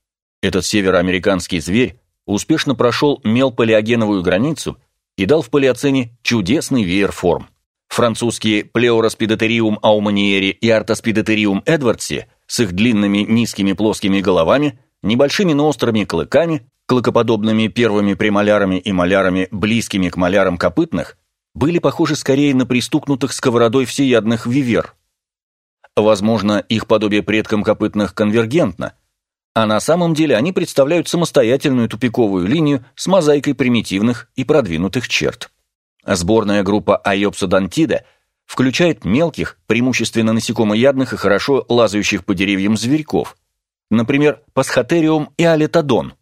Speaker 1: Этот североамериканский зверь успешно прошел мелпалеогеновую границу и дал в палеоцене чудесный веер форм. Французские Плеороспидотериум ауманиери и Артоспидотериум эдвардси с их длинными низкими плоскими головами, небольшими, но острыми клыками, клыкоподобными первыми премолярами и малярами, близкими к малярам копытных, были похожи скорее на пристукнутых сковородой всеядных вивер. Возможно, их подобие предкам копытных конвергентно, а на самом деле они представляют самостоятельную тупиковую линию с мозаикой примитивных и продвинутых черт. Сборная группа Айопсодонтида включает мелких, преимущественно насекомоядных и хорошо лазающих по деревьям зверьков, например, пасхотериум и алетодон.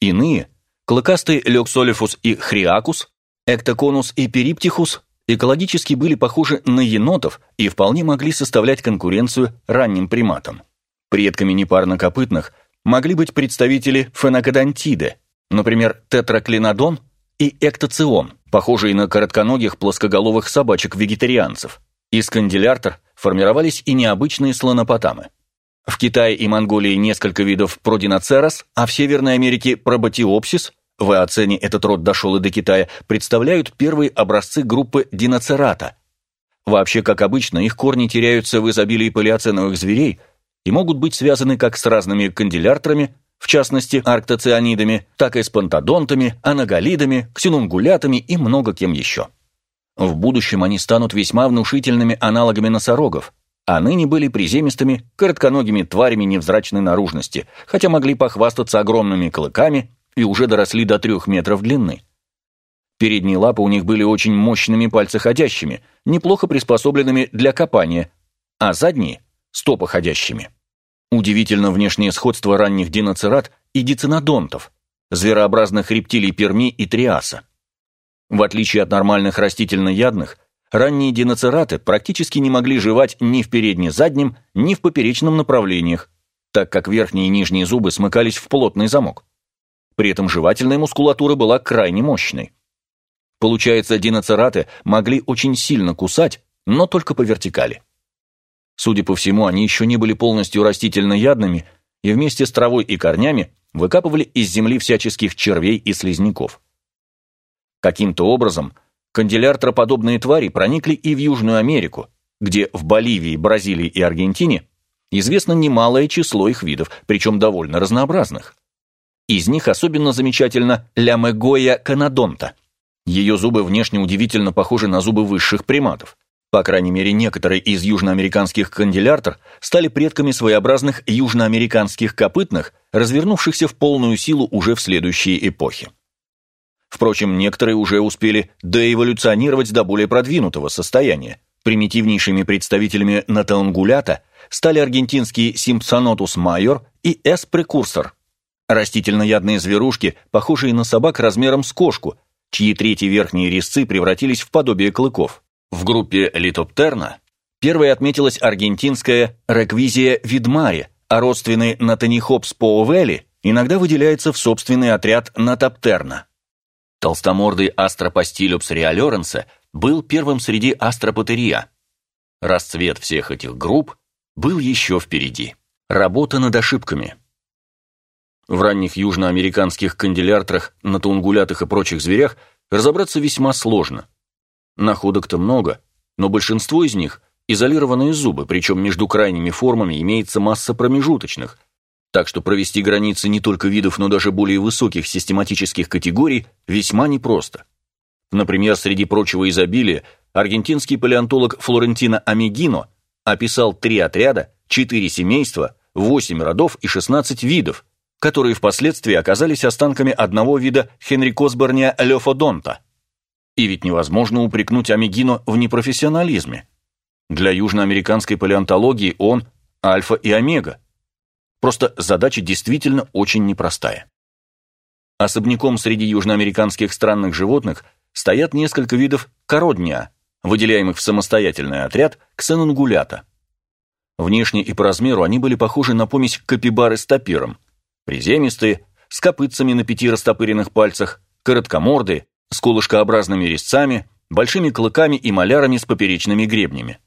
Speaker 1: Иные – клыкастый лексолифус и хриакус, эктоконус и периптихус – экологически были похожи на енотов и вполне могли составлять конкуренцию ранним приматам. Предками непарнокопытных могли быть представители фенокодонтиды, например, тетраклинодон и эктоцион, похожие на коротконогих плоскоголовых собачек-вегетарианцев. Из кандиляртер формировались и необычные слонопотамы. В Китае и Монголии несколько видов продиноцерос, а в Северной Америке пробатиопсис, в Эоцене этот род дошел и до Китая, представляют первые образцы группы диноцерата. Вообще, как обычно, их корни теряются в изобилии палеоценовых зверей и могут быть связаны как с разными кандиляртрами, в частности арктоцианидами, так и с пантодонтами, анаголидами, ксенунгулятами и много кем еще. В будущем они станут весьма внушительными аналогами носорогов, а ныне были приземистыми, коротконогими тварями невзрачной наружности, хотя могли похвастаться огромными клыками и уже доросли до трех метров длины. Передние лапы у них были очень мощными пальцеходящими, неплохо приспособленными для копания, а задние – стопоходящими. Удивительно внешнее сходство ранних диноцерат и дицинодонтов, зверообразных рептилий Перми и Триаса. В отличие от нормальных растительноядных, ранние диноцераты практически не могли жевать ни в передне-заднем, ни в поперечном направлениях, так как верхние и нижние зубы смыкались в плотный замок. При этом жевательная мускулатура была крайне мощной. Получается, диноцераты могли очень сильно кусать, но только по вертикали. Судя по всему, они еще не были полностью растительноядными и вместе с травой и корнями выкапывали из земли всяческих червей и слизняков. Каким-то образом канделяртроподобные твари проникли и в Южную Америку, где в Боливии, Бразилии и Аргентине известно немалое число их видов, причем довольно разнообразных. Из них особенно замечательно лямегоя канадонта. Ее зубы внешне удивительно похожи на зубы высших приматов. По крайней мере, некоторые из южноамериканских канделяртр стали предками своеобразных южноамериканских копытных, развернувшихся в полную силу уже в следующие эпохи. Впрочем, некоторые уже успели доэволюционировать до более продвинутого состояния. Примитивнейшими представителями натеонгулята стали аргентинские Симпсонотус майор и С-прекурсор. Растительноядные зверушки, похожие на собак размером с кошку, чьи третьи верхние резцы превратились в подобие клыков. В группе Литоптерна первой отметилась аргентинская Реквизия видмари, а родственный Натанихопс поувели иногда выделяется в собственный отряд Натоптерна. Толстомордый Астропастилюпс реалеренса был первым среди астропатерия. Расцвет всех этих групп был еще впереди. Работа над ошибками. В ранних южноамериканских канделяртрах, натунгулятах и прочих зверях разобраться весьма сложно – Находок-то много, но большинство из них – изолированные зубы, причем между крайними формами имеется масса промежуточных, так что провести границы не только видов, но даже более высоких систематических категорий весьма непросто. Например, среди прочего изобилия, аргентинский палеонтолог Флорентино Амигино описал три отряда, четыре семейства, восемь родов и 16 видов, которые впоследствии оказались останками одного вида Хенрикосборния леофодонта – и ведь невозможно упрекнуть Амигино в непрофессионализме. Для южноамериканской палеонтологии он альфа и омега. Просто задача действительно очень непростая. Особняком среди южноамериканских странных животных стоят несколько видов кородния, выделяемых в самостоятельный отряд ксенонгулята. Внешне и по размеру они были похожи на помесь капибары с тапиром. Приземистые, с копытцами на пяти растопыренных пальцах, короткомордые, с колышкообразными резцами, большими клыками и малярами с поперечными гребнями.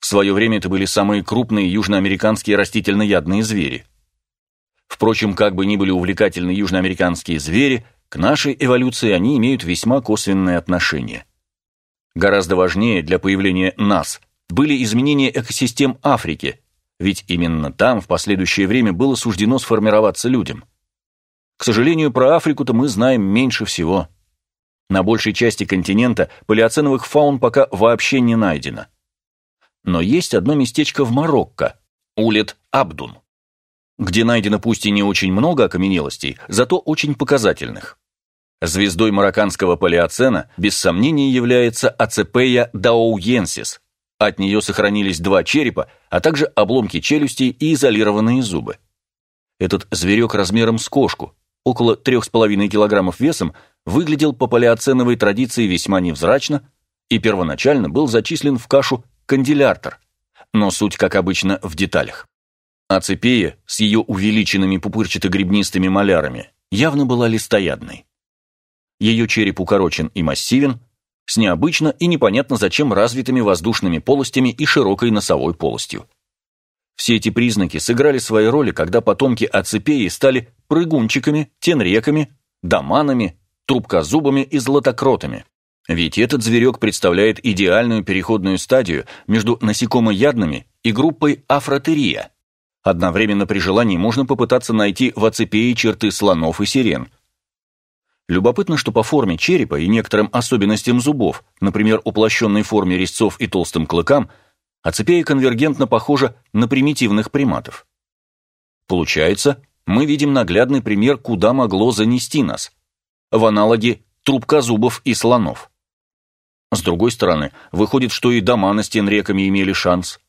Speaker 1: В свое время это были самые крупные южноамериканские растительноядные звери. Впрочем, как бы ни были увлекательны южноамериканские звери, к нашей эволюции они имеют весьма косвенное отношение. Гораздо важнее для появления нас были изменения экосистем Африки, ведь именно там в последующее время было суждено сформироваться людям. К сожалению, про Африку-то мы знаем меньше всего. На большей части континента палеоценовых фаун пока вообще не найдено. Но есть одно местечко в Марокко, Улет-Абдун, где найдено пусть и не очень много окаменелостей, зато очень показательных. Звездой марокканского палеоцена без сомнения является Ацепея дауенсис. От нее сохранились два черепа, а также обломки челюстей и изолированные зубы. Этот зверек размером с кошку, около 3,5 килограммов весом, выглядел по палеоценовой традиции весьма невзрачно и первоначально был зачислен в кашу канделяртор, но суть, как обычно, в деталях. Ацепея с ее увеличенными пупырчато-гребнистыми малярами явно была листоядной. Ее череп укорочен и массивен, с необычно и непонятно зачем развитыми воздушными полостями и широкой носовой полостью. Все эти признаки сыграли свои роли, когда потомки ацепеи стали прыгунчиками, тенреками, доманами, трубкозубами и златокротами. Ведь этот зверек представляет идеальную переходную стадию между насекомоядными и группой афротерия. Одновременно при желании можно попытаться найти в ацепее черты слонов и сирен. Любопытно, что по форме черепа и некоторым особенностям зубов, например, уплощенной форме резцов и толстым клыкам, ацепея конвергентно похожа на примитивных приматов. Получается, мы видим наглядный пример, куда могло занести нас. В аналоге трубкозубов и слонов. С другой стороны, выходит, что и дома на стенреками имели шанс.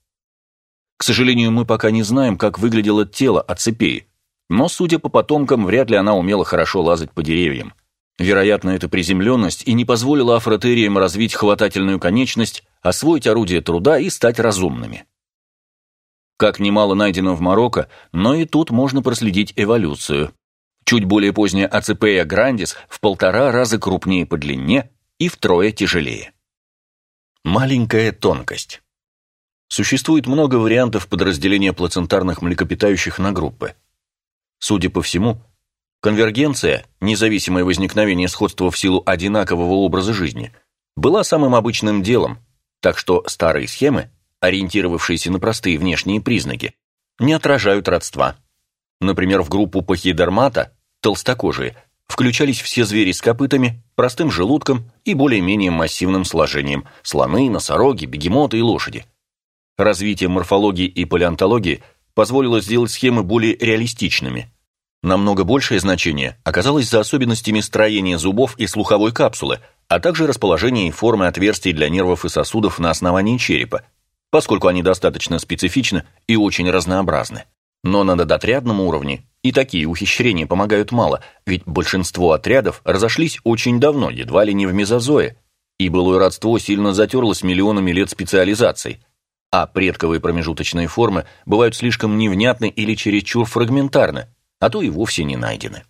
Speaker 1: К сожалению, мы пока не знаем, как выглядело тело ацепеи, но, судя по потомкам, вряд ли она умела хорошо лазать по деревьям. Вероятно, эта приземленность и не позволила афротериям развить хватательную конечность, освоить орудие труда и стать разумными. Как немало найдено в Марокко, но и тут можно проследить эволюцию. Чуть более поздняя ацепея грандис в полтора раза крупнее по длине и втрое тяжелее. Маленькая тонкость. Существует много вариантов подразделения плацентарных млекопитающих на группы. Судя по всему, конвергенция, независимое возникновение сходства в силу одинакового образа жизни, была самым обычным делом, так что старые схемы, ориентировавшиеся на простые внешние признаки, не отражают родства. Например, в группу пахидермата, толстокожие, включались все звери с копытами, простым желудком и более-менее массивным сложением – слоны, носороги, бегемоты и лошади. Развитие морфологии и палеонтологии позволило сделать схемы более реалистичными. Намного большее значение оказалось за особенностями строения зубов и слуховой капсулы, а также расположение и формы отверстий для нервов и сосудов на основании черепа, поскольку они достаточно специфичны и очень разнообразны. Но на додотрядном уровне и такие ухищрения помогают мало, ведь большинство отрядов разошлись очень давно, едва ли не в мезозое, и былое родство сильно затерлось миллионами лет специализаций, а предковые промежуточные формы бывают слишком невнятны или чересчур фрагментарны, а то и вовсе не найдены.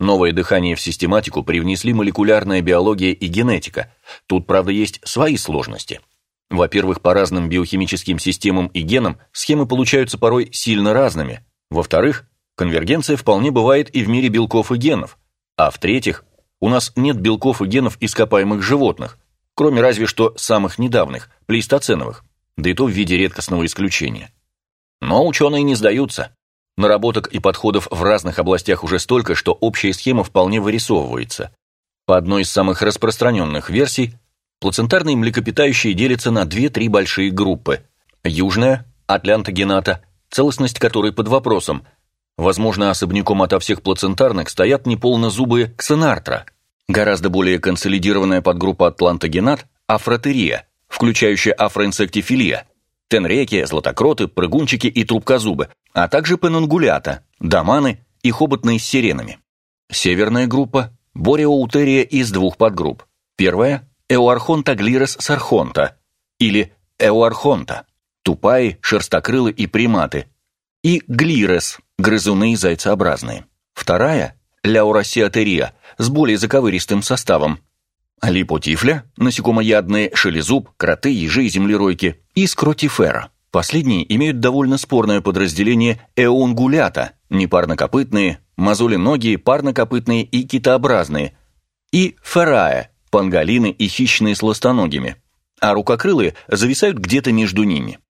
Speaker 1: Новое дыхание в систематику привнесли молекулярная биология и генетика. Тут, правда, есть свои сложности – во-первых, по разным биохимическим системам и генам схемы получаются порой сильно разными. Во-вторых, конвергенция вполне бывает и в мире белков и генов. А в-третьих, у нас нет белков и генов ископаемых животных, кроме разве что самых недавних, плейстоценовых, да и то в виде редкостного исключения. Но ученые не сдаются. Наработок и подходов в разных областях уже столько, что общая схема вполне вырисовывается. По одной из самых распространенных версий, Плацентарные млекопитающие делятся на две-три большие группы. Южная, атлантогената, целостность которой под вопросом. Возможно, особняком ото всех плацентарных стоят неполнозубые ксенартра. Гораздо более консолидированная подгруппа атлантогенат – афротерия, включающая афроинсектифилия, тенреки, златокроты, прыгунчики и трубкозубы, а также пенунгулята, доманы и хоботные с сиренами. Северная группа – бореоутерия из двух подгрупп. Первая Эуархонта глирес сархонта или Эуархонта, тупаи, шерстокрылы и приматы, и глирес, грызуны и зайцеобразные. Вторая – ляуросиатерия с более заковыристым составом. Липотифля, насекомоядные, шелезуб, кроты, ежи и землеройки, и скротифера, Последние имеют довольно спорное подразделение эунгулята, непарнокопытные, мозоленогие, парнокопытные и китообразные, и ферая, панголины и хищные с ластоногими, а рукокрылые зависают где-то между ними.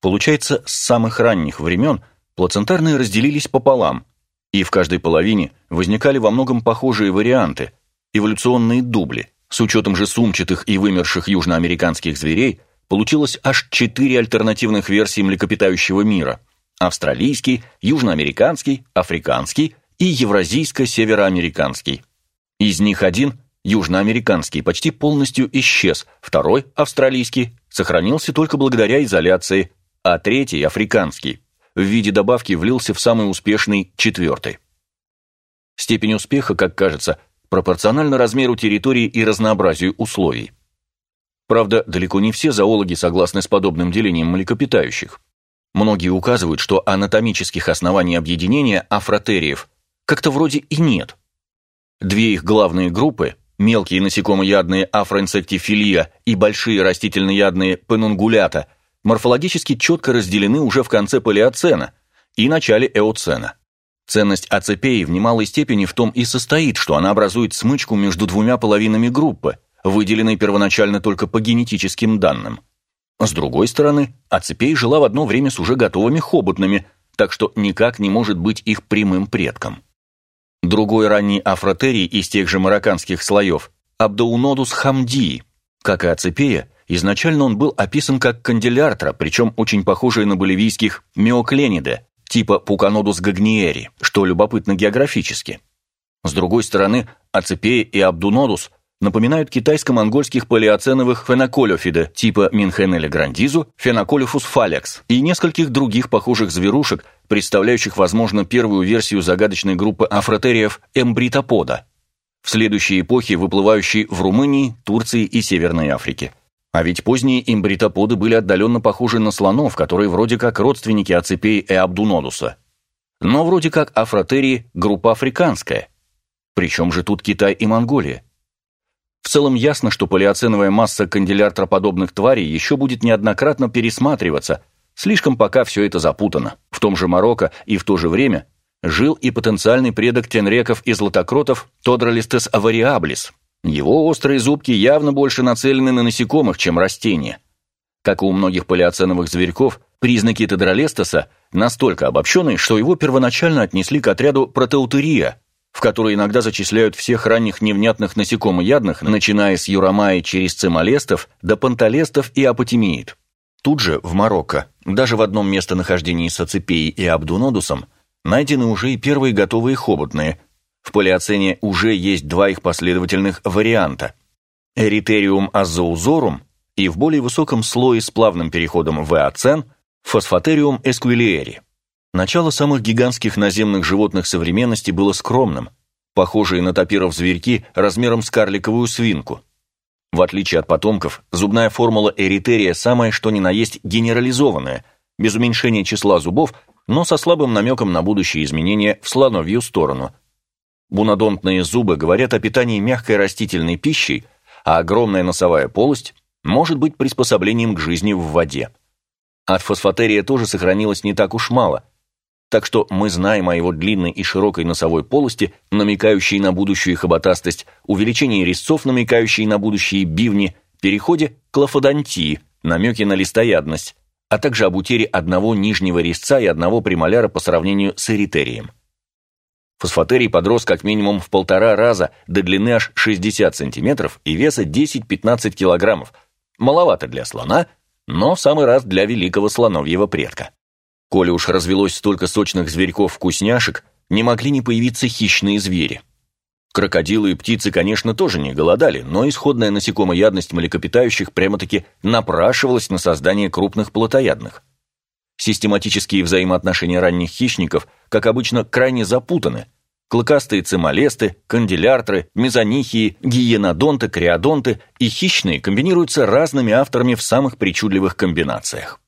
Speaker 1: Получается, с самых ранних времен плацентарные разделились пополам, и в каждой половине возникали во многом похожие варианты, эволюционные дубли. С учетом же сумчатых и вымерших южноамериканских зверей получилось аж четыре альтернативных версии млекопитающего мира – австралийский, южноамериканский, африканский и евразийско-североамериканский. Из них один, южноамериканский, почти полностью исчез, второй, австралийский, сохранился только благодаря изоляции, а третий, африканский, в виде добавки влился в самый успешный четвертый. Степень успеха, как кажется, пропорциональна размеру территории и разнообразию условий. Правда, далеко не все зоологи согласны с подобным делением млекопитающих. Многие указывают, что анатомических оснований объединения афротериев как-то вроде и нет. Две их главные группы, мелкие насекомоядные афроинсектифилия и большие растительноядные пенунгулята, морфологически четко разделены уже в конце палеоцена и начале эоцена. Ценность ацепеи в немалой степени в том и состоит, что она образует смычку между двумя половинами группы – выделенной первоначально только по генетическим данным. С другой стороны, Ацепей жила в одно время с уже готовыми хоботными, так что никак не может быть их прямым предком. Другой ранний афротерий из тех же марокканских слоев – Абдаунодус хамдии. Как и Ацепея, изначально он был описан как канделяртра, причем очень похожий на боливийских миоклениде, типа Пуканодус гагниери, что любопытно географически. С другой стороны, Ацепея и Абдунодус напоминают китайско-монгольских палеоценовых феноколёфида типа Минхенеля грандизу, феноколюфус фалекс и нескольких других похожих зверушек, представляющих, возможно, первую версию загадочной группы афротериев эмбритопода, в следующей эпохе выплывающей в Румынии, Турции и Северной Африке. А ведь поздние эмбритоподы были отдаленно похожи на слонов, которые вроде как родственники ацепей и абдунодуса. Но вроде как афротерии – группа африканская. Причем же тут Китай и Монголия? В целом ясно, что палеоценовая масса канделяртроподобных тварей еще будет неоднократно пересматриваться, слишком пока все это запутано. В том же Марокко и в то же время жил и потенциальный предок тенреков и златокротов Тодролистес авариаблис. Его острые зубки явно больше нацелены на насекомых, чем растения. Как и у многих палеоценовых зверьков, признаки Тодролестеса настолько обобщенные, что его первоначально отнесли к отряду протеутерия, в который иногда зачисляют всех ранних невнятных насекомоядных, начиная с юрамаи через цимолестов до пантолестов и апотемиид. Тут же, в Марокко, даже в одном местонахождении с ацепией и абдунодусом, найдены уже и первые готовые хоботные. В палеоцене уже есть два их последовательных варианта – Эритериум азоузорум и в более высоком слое с плавным переходом в эоцен – Фосфатериум эсквилиери. Начало самых гигантских наземных животных современности было скромным, похожие на топиров зверьки размером с карликовую свинку. В отличие от потомков, зубная формула эритерия самая что ни на есть генерализованная, без уменьшения числа зубов, но со слабым намеком на будущие изменения в слоновью сторону. Бунодонтные зубы говорят о питании мягкой растительной пищей, а огромная носовая полость может быть приспособлением к жизни в воде. От фосфатерия тоже сохранилось не так уж мало – так что мы знаем о его длинной и широкой носовой полости, намекающей на будущую хоботастость, увеличении резцов, намекающей на будущие бивни, переходе к лафодонтии, намеки на листоядность, а также об утере одного нижнего резца и одного премоляра по сравнению с эритерием. Фосфатерий подрос как минимум в полтора раза до длины аж 60 сантиметров и веса 10-15 килограммов. Маловато для слона, но в самый раз для великого слоновьего предка. Коли уж развелось столько сочных зверьков-вкусняшек, не могли не появиться хищные звери. Крокодилы и птицы, конечно, тоже не голодали, но исходная насекомоядность млекопитающих прямо-таки напрашивалась на создание крупных плотоядных. Систематические взаимоотношения ранних хищников, как обычно, крайне запутаны. Клыкастые цимолесты, канделяртры, мезонихии, гиенодонты, криодонты и хищные комбинируются разными авторами в самых причудливых комбинациях.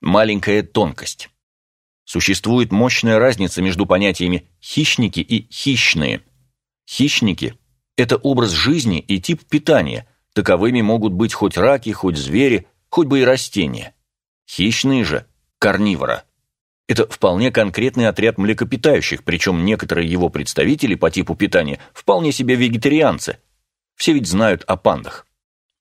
Speaker 1: Маленькая тонкость. Существует мощная разница между понятиями «хищники» и «хищные». Хищники – это образ жизни и тип питания, таковыми могут быть хоть раки, хоть звери, хоть бы и растения. Хищные же – карнивора. Это вполне конкретный отряд млекопитающих, причем некоторые его представители по типу питания вполне себе вегетарианцы. Все ведь знают о пандах.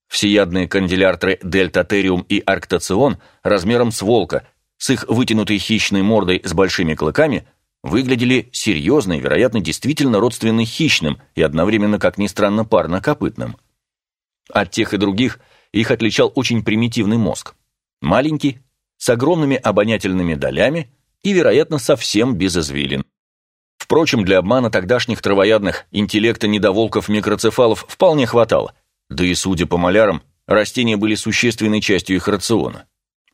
Speaker 1: Всеядные канделяртры дельтатериум и арктоцион размером с волка, с их вытянутой хищной мордой с большими клыками, выглядели серьезно и, вероятно, действительно родственны хищным и одновременно, как ни странно, парнокопытным. От тех и других их отличал очень примитивный мозг. Маленький, с огромными обонятельными долями и, вероятно, совсем без извилин. Впрочем, для обмана тогдашних травоядных интеллекта недоволков-микроцефалов вполне хватало. Да и, судя по малярам, растения были существенной частью их рациона.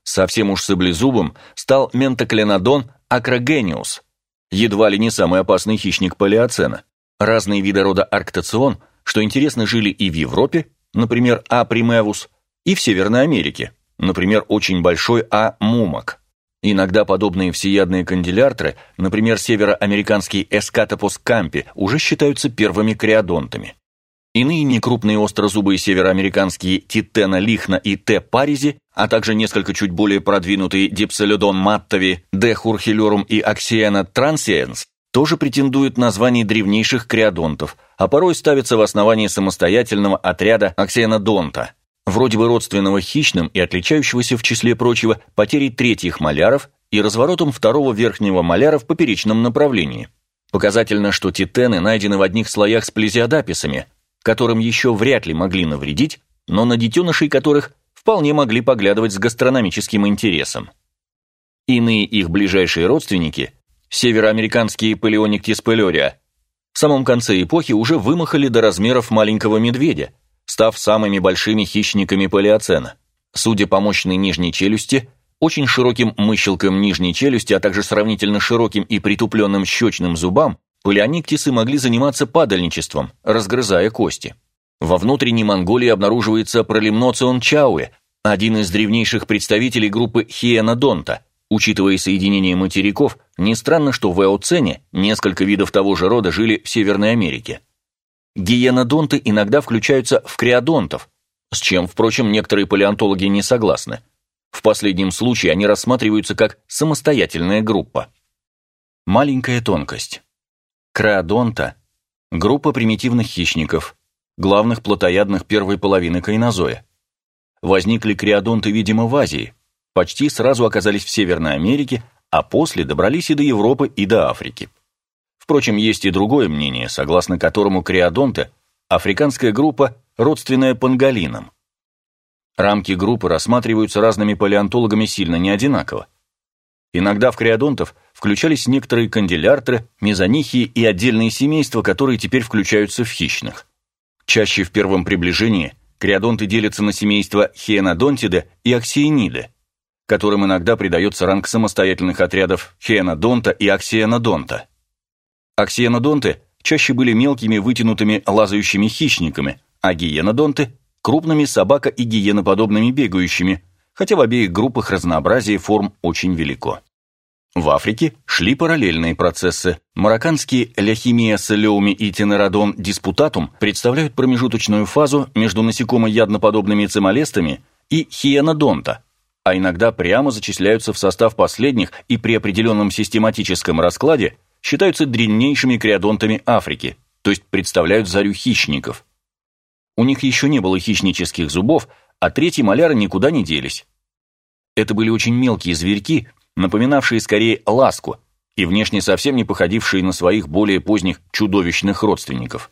Speaker 1: Совсем уж саблезубым стал ментоклинодон акрогениус, едва ли не самый опасный хищник палеоцена. Разные виды рода арктоцион, что интересно, жили и в Европе, например, А. и в Северной Америке, например, очень большой А. Иногда подобные всеядные канделяртры, например, североамериканский эскатопус кампи, уже считаются первыми криодонтами. Иные некрупные острозубые североамериканские Титена лихна и Т. паризи, а также несколько чуть более продвинутые Дипсолидон маттови, Д. хурхилерум и Аксиена трансиенс тоже претендуют на звание древнейших криодонтов, а порой ставятся в основании самостоятельного отряда Аксиенодонта, вроде бы родственного хищным и отличающегося в числе прочего потерей третьих маляров и разворотом второго верхнего маляра в поперечном направлении. Показательно, что титены найдены в одних слоях с плезиодаписами, которым еще вряд ли могли навредить, но на детенышей которых вполне могли поглядывать с гастрономическим интересом. Иные их ближайшие родственники, североамериканские палеониктис пелерия, в самом конце эпохи уже вымахали до размеров маленького медведя, став самыми большими хищниками палеоцена. Судя по мощной нижней челюсти, очень широким мыщелкам нижней челюсти, а также сравнительно широким и притупленным щечным зубам, Палеониктисы могли заниматься падальничеством, разгрызая кости. Во внутренней Монголии обнаруживается пролимноцион чауэ, один из древнейших представителей группы хиенодонта. Учитывая соединение материков, не странно, что в Эоцене несколько видов того же рода жили в Северной Америке. Гиенодонты иногда включаются в криодонтов, с чем, впрочем, некоторые палеонтологи не согласны. В последнем случае они рассматриваются как самостоятельная группа. Маленькая тонкость. Креодонта – группа примитивных хищников, главных плотоядных первой половины кайнозоя. Возникли креодонты, видимо, в Азии, почти сразу оказались в Северной Америке, а после добрались и до Европы, и до Африки. Впрочем, есть и другое мнение, согласно которому креодонты – африканская группа, родственная панголинам. Рамки группы рассматриваются разными палеонтологами сильно не одинаково. Иногда в креодонтов включались некоторые канделяртры, мезонихии и отдельные семейства, которые теперь включаются в хищных. Чаще в первом приближении креодонты делятся на семейства хиенодонтида и аксиениды, которым иногда придается ранг самостоятельных отрядов хиенодонта и аксиенодонта. Аксиенодонты чаще были мелкими вытянутыми лазающими хищниками, а гиенодонты – крупными собака- и гиеноподобными бегающими, хотя в обеих группах разнообразие форм очень велико. В Африке шли параллельные процессы. Марокканские ляхимия солеуми и тенеродон диспутатум представляют промежуточную фазу между насекомоядноподобными цимолестами и хиенодонта, а иногда прямо зачисляются в состав последних и при определенном систематическом раскладе считаются древнейшими криодонтами Африки, то есть представляют зарю хищников. У них еще не было хищнических зубов, а третьи маляры никуда не делись. Это были очень мелкие зверьки, напоминавшие скорее ласку и внешне совсем не походившие на своих более поздних чудовищных родственников.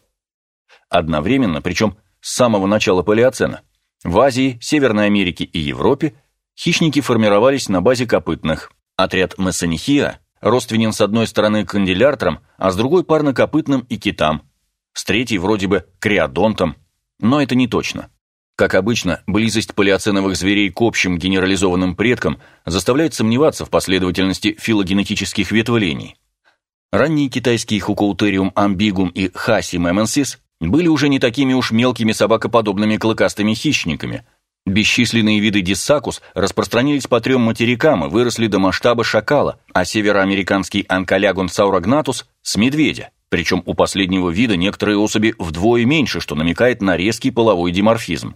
Speaker 1: Одновременно, причем с самого начала палеоцена, в Азии, Северной Америке и Европе хищники формировались на базе копытных. Отряд Мессанихия родственен с одной стороны канделяртрам, а с другой парнокопытным и китам, с третьей вроде бы криодонтом, но это не точно. Как обычно, близость палеоценовых зверей к общим генерализованным предкам заставляет сомневаться в последовательности филогенетических ветвлений. Ранние китайские Хукоутериум амбигум и Хаси меменсис были уже не такими уж мелкими собакоподобными клыкастыми хищниками. Бесчисленные виды диссакус распространились по трем материкам и выросли до масштаба шакала, а североамериканский анкалягон саурогнатус – с медведя. Причем у последнего вида некоторые особи вдвое меньше, что намекает на резкий половой диморфизм.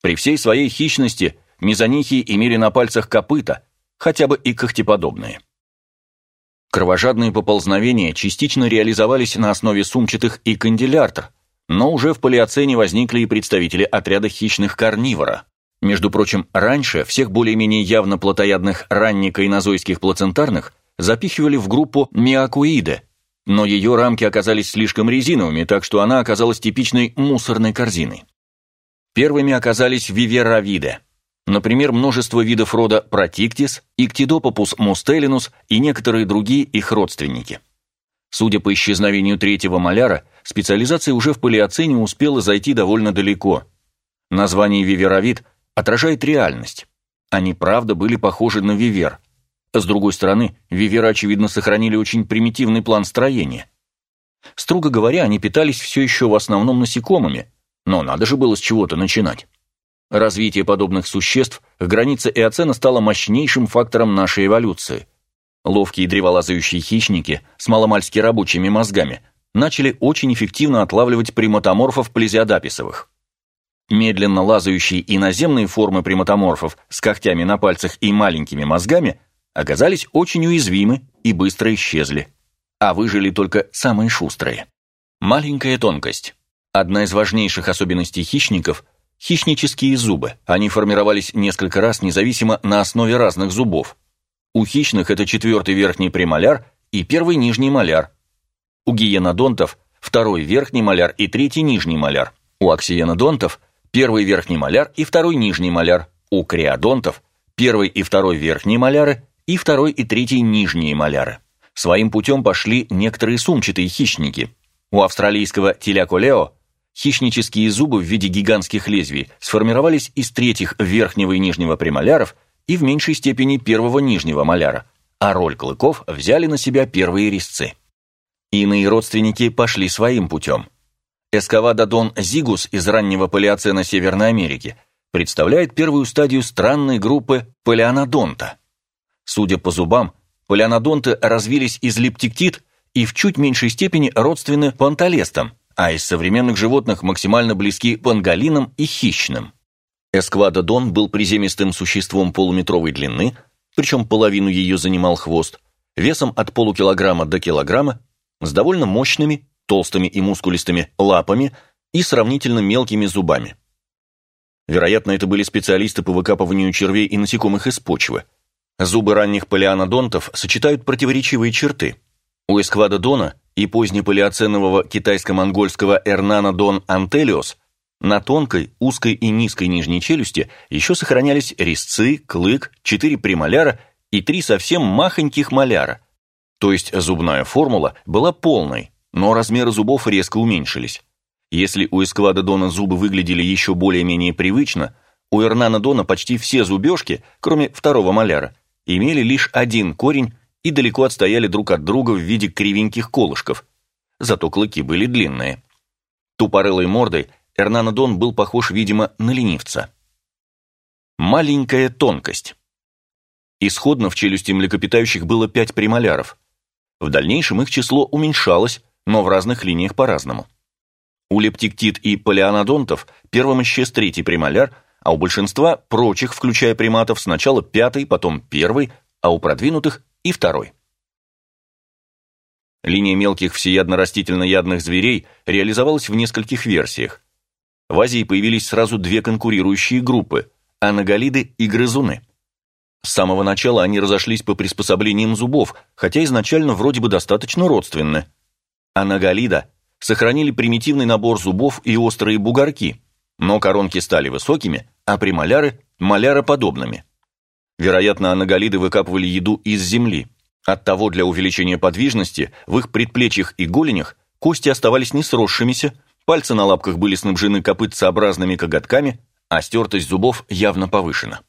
Speaker 1: При всей своей хищности мезонихии имели на пальцах копыта, хотя бы и когтеподобные. Кровожадные поползновения частично реализовались на основе сумчатых и канделяртр, но уже в палеоцене возникли и представители отряда хищных карнивора. Между прочим, раньше всех более-менее явно плотоядных раннекайнозойских плацентарных запихивали в группу миокуиды, но ее рамки оказались слишком резиновыми, так что она оказалась типичной мусорной корзиной. Первыми оказались виверовиды. Например, множество видов рода Протиктис, Иктидопопус мустелинус и некоторые другие их родственники. Судя по исчезновению третьего маляра, специализация уже в палеоцене успела зайти довольно далеко. Название виверовид отражает реальность. Они правда были похожи на вивер. С другой стороны, виверы, очевидно, сохранили очень примитивный план строения. Строго говоря, они питались все еще в основном насекомыми, но надо же было с чего-то начинать. Развитие подобных существ к границе Эоцена стало мощнейшим фактором нашей эволюции. Ловкие древолазающие хищники с маломальски рабочими мозгами начали очень эффективно отлавливать приматоморфов плезиодаписовых. Медленно лазающие иноземные формы приматоморфов с когтями на пальцах и маленькими мозгами оказались очень уязвимы и быстро исчезли. А выжили только самые шустрые. Маленькая тонкость. Одна из важнейших особенностей хищников – хищнические зубы. Они формировались несколько раз независимо на основе разных зубов. У хищных это четвертый верхний премоляр и первый нижний маляр. У гиенодонтов – второй верхний маляр и третий нижний маляр. У аксиенодонтов – первый верхний маляр и второй нижний маляр. У креодонтов – первый и второй верхние маляры и второй и третий нижние маляры. Своим путем пошли некоторые сумчатые хищники. У австралийского теляколео Хищнические зубы в виде гигантских лезвий сформировались из третьих верхнего и нижнего премоляров и в меньшей степени первого нижнего моляра, а роль клыков взяли на себя первые резцы. Иные родственники пошли своим путем. Эсковадодон зигус из раннего палеоцена Северной Америки представляет первую стадию странной группы палеонодонта. Судя по зубам, палеонодонты развились из липтиктит и в чуть меньшей степени родственны пантолестам – а из современных животных максимально близки панголинам и хищным. Эсквадодон был приземистым существом полуметровой длины, причем половину ее занимал хвост, весом от полукилограмма до килограмма, с довольно мощными, толстыми и мускулистыми лапами и сравнительно мелкими зубами. Вероятно, это были специалисты по выкапыванию червей и насекомых из почвы. Зубы ранних палеонодонтов сочетают противоречивые черты. У эсквадодона и позднепалеоценового китайско-монгольского Эрнанодон антелиос на тонкой, узкой и низкой нижней челюсти еще сохранялись резцы, клык, четыре премоляра и три совсем махоньких моляра. То есть зубная формула была полной, но размеры зубов резко уменьшились. Если у эсквадодона зубы выглядели еще более-менее привычно, у Эрнанодона почти все зубежки, кроме второго моляра, имели лишь один корень и далеко отстояли друг от друга в виде кривеньких колышков. Зато клыки были длинные. Тупорылой мордой Эрнанодон был похож, видимо, на ленивца. Маленькая тонкость. Исходно в челюсти млекопитающих было пять премоляров. В дальнейшем их число уменьшалось, но в разных линиях по-разному. У лептиктит и палеонодонтов первым исчез третий премоляр, а у большинства прочих, включая приматов, сначала пятый, потом первый, а у продвинутых и второй. Линия мелких всеядно-растительно-ядных зверей реализовалась в нескольких версиях. В Азии появились сразу две конкурирующие группы – анаголиды и грызуны. С самого начала они разошлись по приспособлениям зубов, хотя изначально вроде бы достаточно родственны. Анаголида сохранили примитивный набор зубов и острые бугорки, но коронки стали высокими, а премоляры – маляроподобными – Вероятно, анаголиды выкапывали еду из земли. Оттого для увеличения подвижности в их предплечьях и голенях кости оставались не сросшимися, пальцы на лапках были снабжены копытцеобразными коготками, а стертость зубов явно повышена.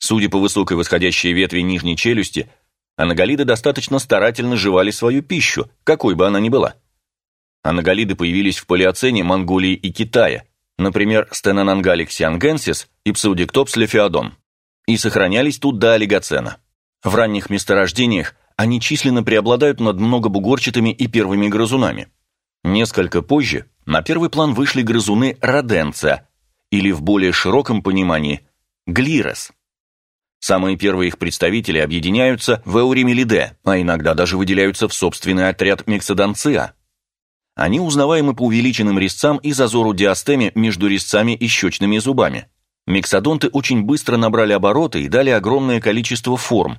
Speaker 1: Судя по высокой восходящей ветви нижней челюсти, анаголиды достаточно старательно жевали свою пищу, какой бы она ни была. Анаголиды появились в палеоцене Монголии и Китая, например, Стенонангалик сиангенсис и Псаудиктопс лефеодон и сохранялись тут до олигоцена. В ранних месторождениях они численно преобладают над многобугорчатыми и первыми грызунами. Несколько позже на первый план вышли грызуны роденция, или в более широком понимании глирес. Самые первые их представители объединяются в эуримелиде, а иногда даже выделяются в собственный отряд мексодонция. Они узнаваемы по увеличенным резцам и зазору диастеме между резцами и щечными зубами. Мексодонты очень быстро набрали обороты и дали огромное количество форм.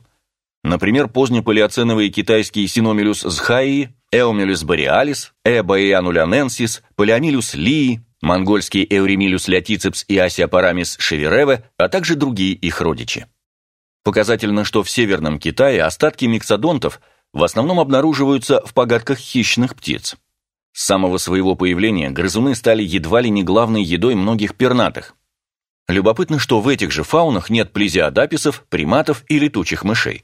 Speaker 1: Например, позднепалеоценовые китайские синомилюс зхаи, эомилюс бореалис, эбаиануляненсис, палеомилюс лии, монгольский эуремилюс лятицепс и асиапарамис шевереве, а также другие их родичи. Показательно, что в Северном Китае остатки миксодонтов в основном обнаруживаются в погадках хищных птиц. С самого своего появления грызуны стали едва ли не главной едой многих пернатых. Любопытно, что в этих же фаунах нет плезиодаписов, приматов и летучих мышей.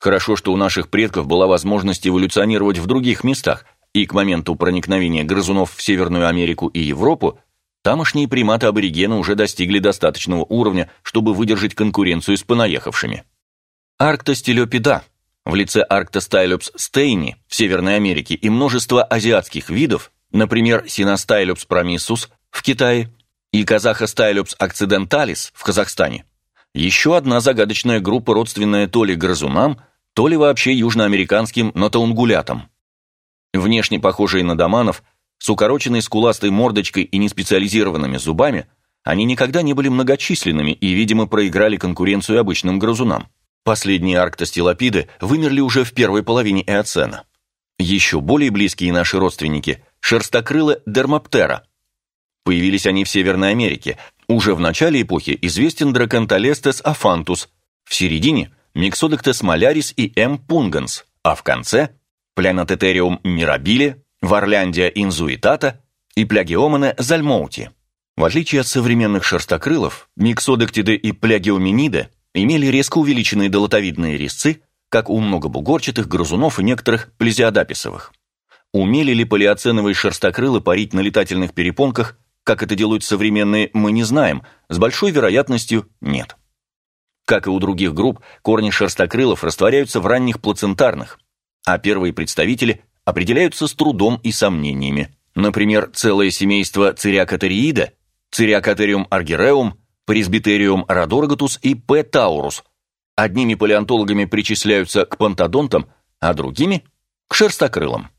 Speaker 1: Хорошо, что у наших предков была возможность эволюционировать в других местах, и к моменту проникновения грызунов в Северную Америку и Европу Тамошние приматы-аборигены уже достигли достаточного уровня, чтобы выдержать конкуренцию с понаехавшими. Арктостелепида в лице Арктостайлюпс стейни в Северной Америке и множество азиатских видов, например, Синостайлюпс промиссус в Китае и Казахостайлюпс акциденталис в Казахстане, еще одна загадочная группа, родственная то ли грызунам, то ли вообще южноамериканским нотаунгулятам. Внешне похожие на доманов – с укороченной скуластой мордочкой и неспециализированными зубами, они никогда не были многочисленными и, видимо, проиграли конкуренцию обычным грызунам. Последние арктостилопиды вымерли уже в первой половине Эоцена. Еще более близкие наши родственники – шерстокрылы дермоптера. Появились они в Северной Америке. Уже в начале эпохи известен драконтолестес афантус, в середине – миксодектес малярис и м. пунганс, а в конце – плянотетериум мирабиле, Варляндия инзуитата и Плягиомена зальмоути. В отличие от современных шерстокрылов, миксодектиды и плягиомениды имели резко увеличенные долотовидные резцы, как у многобугорчатых грызунов и некоторых плезиодаписовых. Умели ли палеоценовые шерстокрылы парить на летательных перепонках, как это делают современные, мы не знаем, с большой вероятностью нет. Как и у других групп, корни шерстокрылов растворяются в ранних плацентарных, а первые представители определяются с трудом и сомнениями. Например, целое семейство цириакатериида, цириакатериум аргиреум, пресбитериум радоргатус и П. таурус. Одними палеонтологами причисляются к пантодонтам, а другими – к шерстокрылам.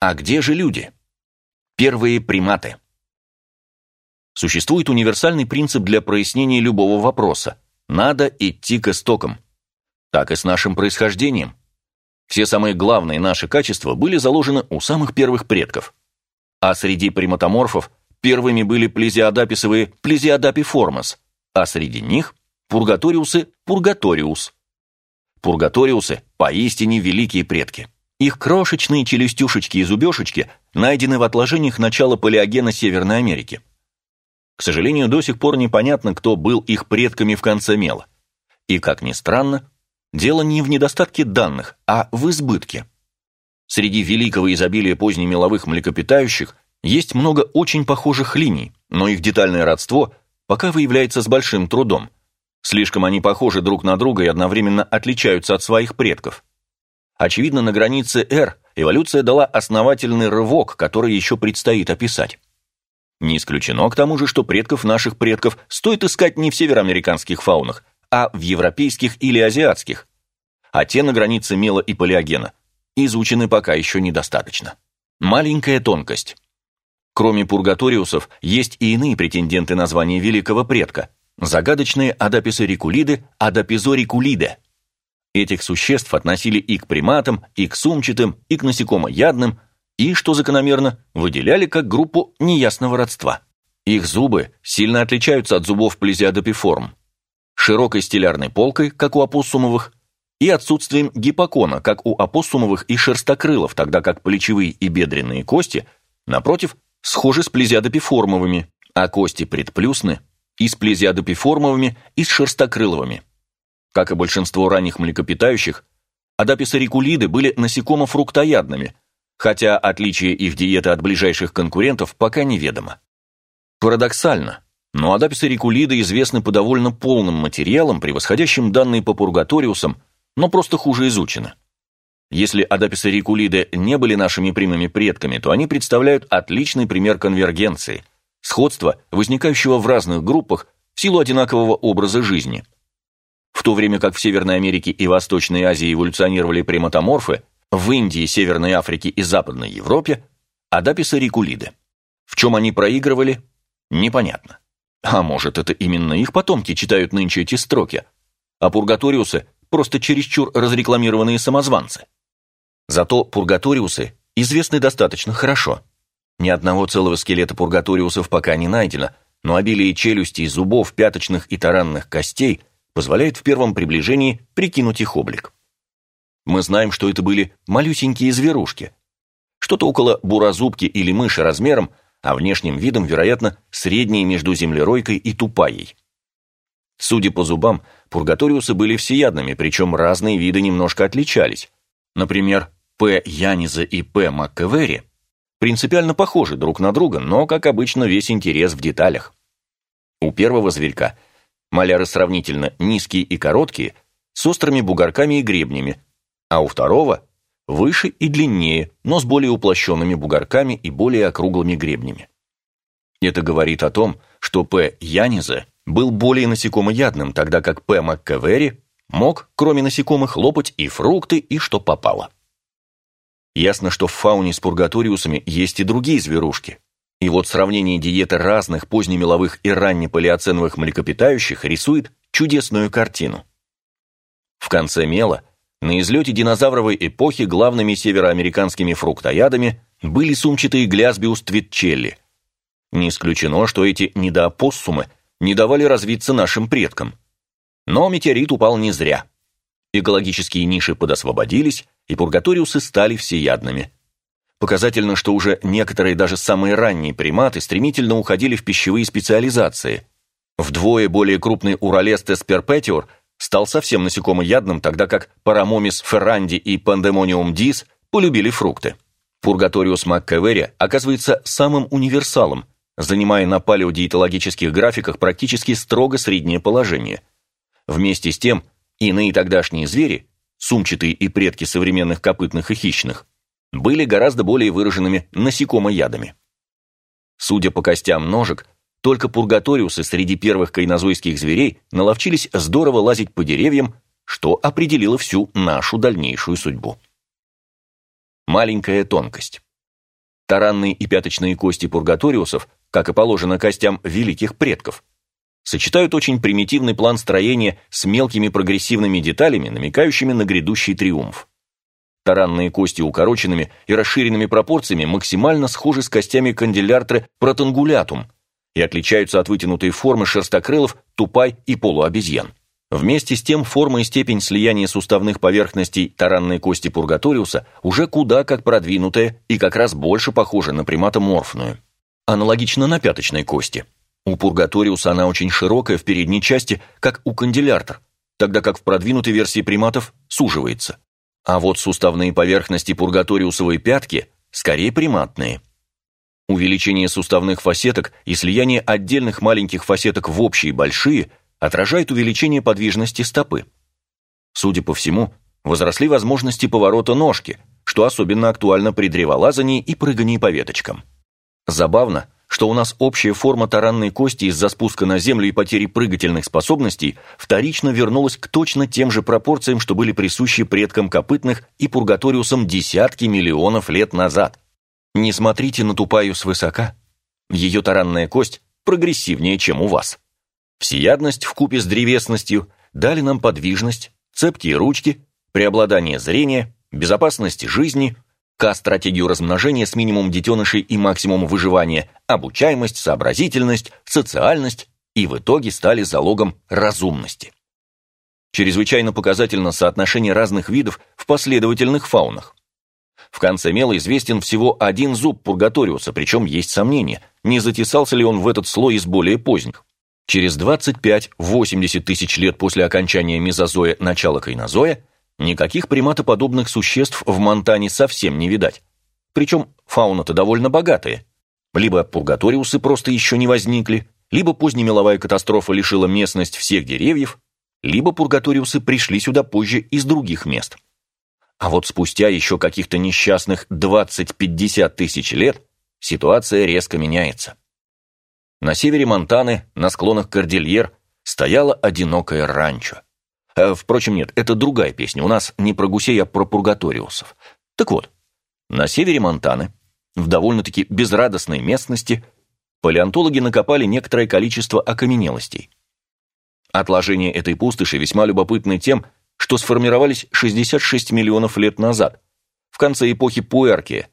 Speaker 1: А где же люди? Первые приматы. Существует универсальный принцип для прояснения любого вопроса. Надо идти к истокам. Так и с нашим происхождением. Все самые главные наши качества были заложены у самых первых предков. А среди приматоморфов первыми были плезиодаписовые плезиодапиформас, а среди них пургаториусы пургаториус. Пургаториусы – поистине великие предки. Их крошечные челюстюшечки и зубешечки найдены в отложениях начала палеогена Северной Америки. К сожалению, до сих пор непонятно, кто был их предками в конце мела. И, как ни странно, Дело не в недостатке данных, а в избытке. Среди великого изобилия позднемеловых млекопитающих есть много очень похожих линий, но их детальное родство пока выявляется с большим трудом. Слишком они похожи друг на друга и одновременно отличаются от своих предков. Очевидно, на границе R эволюция дала основательный рывок, который еще предстоит описать. Не исключено к тому же, что предков наших предков стоит искать не в североамериканских фаунах, а в европейских или азиатских, а те на границе мела и палеогена изучены пока еще недостаточно. Маленькая тонкость. Кроме пургаториусов, есть и иные претенденты на звание великого предка – загадочные адаписорикулиды, адапизорикулиды. Этих существ относили и к приматам, и к сумчатым, и к насекомоядным, и, что закономерно, выделяли как группу неясного родства. Их зубы сильно отличаются от зубов плезиодопиформ широкой стилярной полкой, как у опоссумовых, и отсутствием гипокона, как у опоссумовых и шерстокрылов, тогда как плечевые и бедренные кости, напротив, схожи с плезиодопиформовыми, а кости предплюсны и с плезиодопиформовыми, и с шерстокрыловыми. Как и большинство ранних млекопитающих, адаписорикулиды были насекомо-фруктоядными, хотя отличие их диеты от ближайших конкурентов пока неведомо. Парадоксально, но адаписы рекулида известны по довольно полным материалам, превосходящим данные по пургаториусам, но просто хуже изучены. Если адаписы рекулиды не были нашими прямыми предками, то они представляют отличный пример конвергенции, сходства, возникающего в разных группах в силу одинакового образа жизни. В то время как в Северной Америке и Восточной Азии эволюционировали приматоморфы, в Индии, Северной Африке и Западной Европе – адаписы рикулиды. В чем они проигрывали, непонятно. А может, это именно их потомки читают нынче эти строки, а пургаториусы – просто чересчур разрекламированные самозванцы. Зато пургаториусы известны достаточно хорошо. Ни одного целого скелета пургаториусов пока не найдено, но обилие челюстей, зубов, пяточных и таранных костей позволяет в первом приближении прикинуть их облик. Мы знаем, что это были малюсенькие зверушки. Что-то около буразубки или мыши размером, а внешним видом, вероятно, средние между землеройкой и тупаей. Судя по зубам, пургаториусы были всеядными, причем разные виды немножко отличались. Например, П. Яниза и П. Маккевери принципиально похожи друг на друга, но, как обычно, весь интерес в деталях. У первого зверька маляры сравнительно низкие и короткие, с острыми бугорками и гребнями, а у второго выше и длиннее, но с более уплощенными бугорками и более округлыми гребнями. Это говорит о том, что П. Яниза был более насекомоядным, тогда как П. Маккавери мог, кроме насекомых, лопать и фрукты, и что попало. Ясно, что в фауне с пургаториусами есть и другие зверушки. И вот сравнение диеты разных позднемеловых и раннепалеоценовых млекопитающих рисует чудесную картину. В конце мела на излете динозавровой эпохи главными североамериканскими фруктоядами были сумчатые глясбиус твитчелли. Не исключено, что эти недоопоссумы не давали развиться нашим предкам. Но метеорит упал не зря. Экологические ниши подосвободились, и пургаториусы стали всеядными. Показательно, что уже некоторые даже самые ранние приматы стремительно уходили в пищевые специализации. Вдвое более крупный уралестес перпетиор стал совсем насекомоядным, тогда как Парамомис ферранди и Пандемониум дис полюбили фрукты. Пургаториус маккавери оказывается самым универсалом, занимая на палеодиетологических графиках практически строго среднее положение. Вместе с тем, иные тогдашние звери, сумчатые и предки современных копытных и хищных, были гораздо более выраженными насекомоядами. Судя по костям ножек, только пургаториусы среди первых кайнозойских зверей наловчились здорово лазить по деревьям, что определило всю нашу дальнейшую судьбу. Маленькая тонкость. Таранные и пяточные кости пургаториусов, как и положено костям великих предков, сочетают очень примитивный план строения с мелкими прогрессивными деталями, намекающими на грядущий триумф. Таранные кости укороченными и расширенными пропорциями максимально схожи с костями канделяртры протангулятум и отличаются от вытянутой формы шерстокрылов, тупай и полуобезьян. Вместе с тем форма и степень слияния суставных поверхностей таранной кости пургаториуса уже куда как продвинутая и как раз больше похожа на приматоморфную. Аналогично на пяточной кости – у Пургаториуса она очень широкая в передней части, как у канделяртр, тогда как в продвинутой версии приматов суживается. А вот суставные поверхности Пургаториусовой пятки скорее приматные. Увеличение суставных фасеток и слияние отдельных маленьких фасеток в общие большие отражает увеличение подвижности стопы. Судя по всему, возросли возможности поворота ножки, что особенно актуально при древолазании и прыгании по веточкам. Забавно, что у нас общая форма таранной кости из-за спуска на землю и потери прыгательных способностей вторично вернулась к точно тем же пропорциям, что были присущи предкам копытных и пургаториусам десятки миллионов лет назад. Не смотрите на тупаю свысока. Ее таранная кость прогрессивнее, чем у вас. Всеядность вкупе с древесностью дали нам подвижность, цепкие ручки, преобладание зрения, безопасность жизни – К-стратегию размножения с минимум детенышей и максимум выживания, обучаемость, сообразительность, социальность и в итоге стали залогом разумности. Чрезвычайно показательно соотношение разных видов в последовательных фаунах. В конце мела известен всего один зуб пургаториуса, причем есть сомнение, не затесался ли он в этот слой из более поздних. Через 25-80 тысяч лет после окончания мезозоя начала кайнозоя Никаких приматоподобных существ в Монтане совсем не видать. Причем фауна-то довольно богатая. Либо пургаториусы просто еще не возникли, либо позднемеловая катастрофа лишила местность всех деревьев, либо пургаториусы пришли сюда позже из других мест. А вот спустя еще каких-то несчастных 20-50 тысяч лет ситуация резко меняется. на севере Монтаны, на склонах Кордильер, стояло одинокое ранчо. А, впрочем, нет, это другая песня. У нас не про гусей, а про пургаториусов. Так вот, на севере Монтаны, в довольно-таки безрадостной местности, палеонтологи накопали некоторое количество окаменелостей. Отложения этой пустоши весьма любопытны тем, что сформировались 66 миллионов лет назад, в конце эпохи Пуэркия,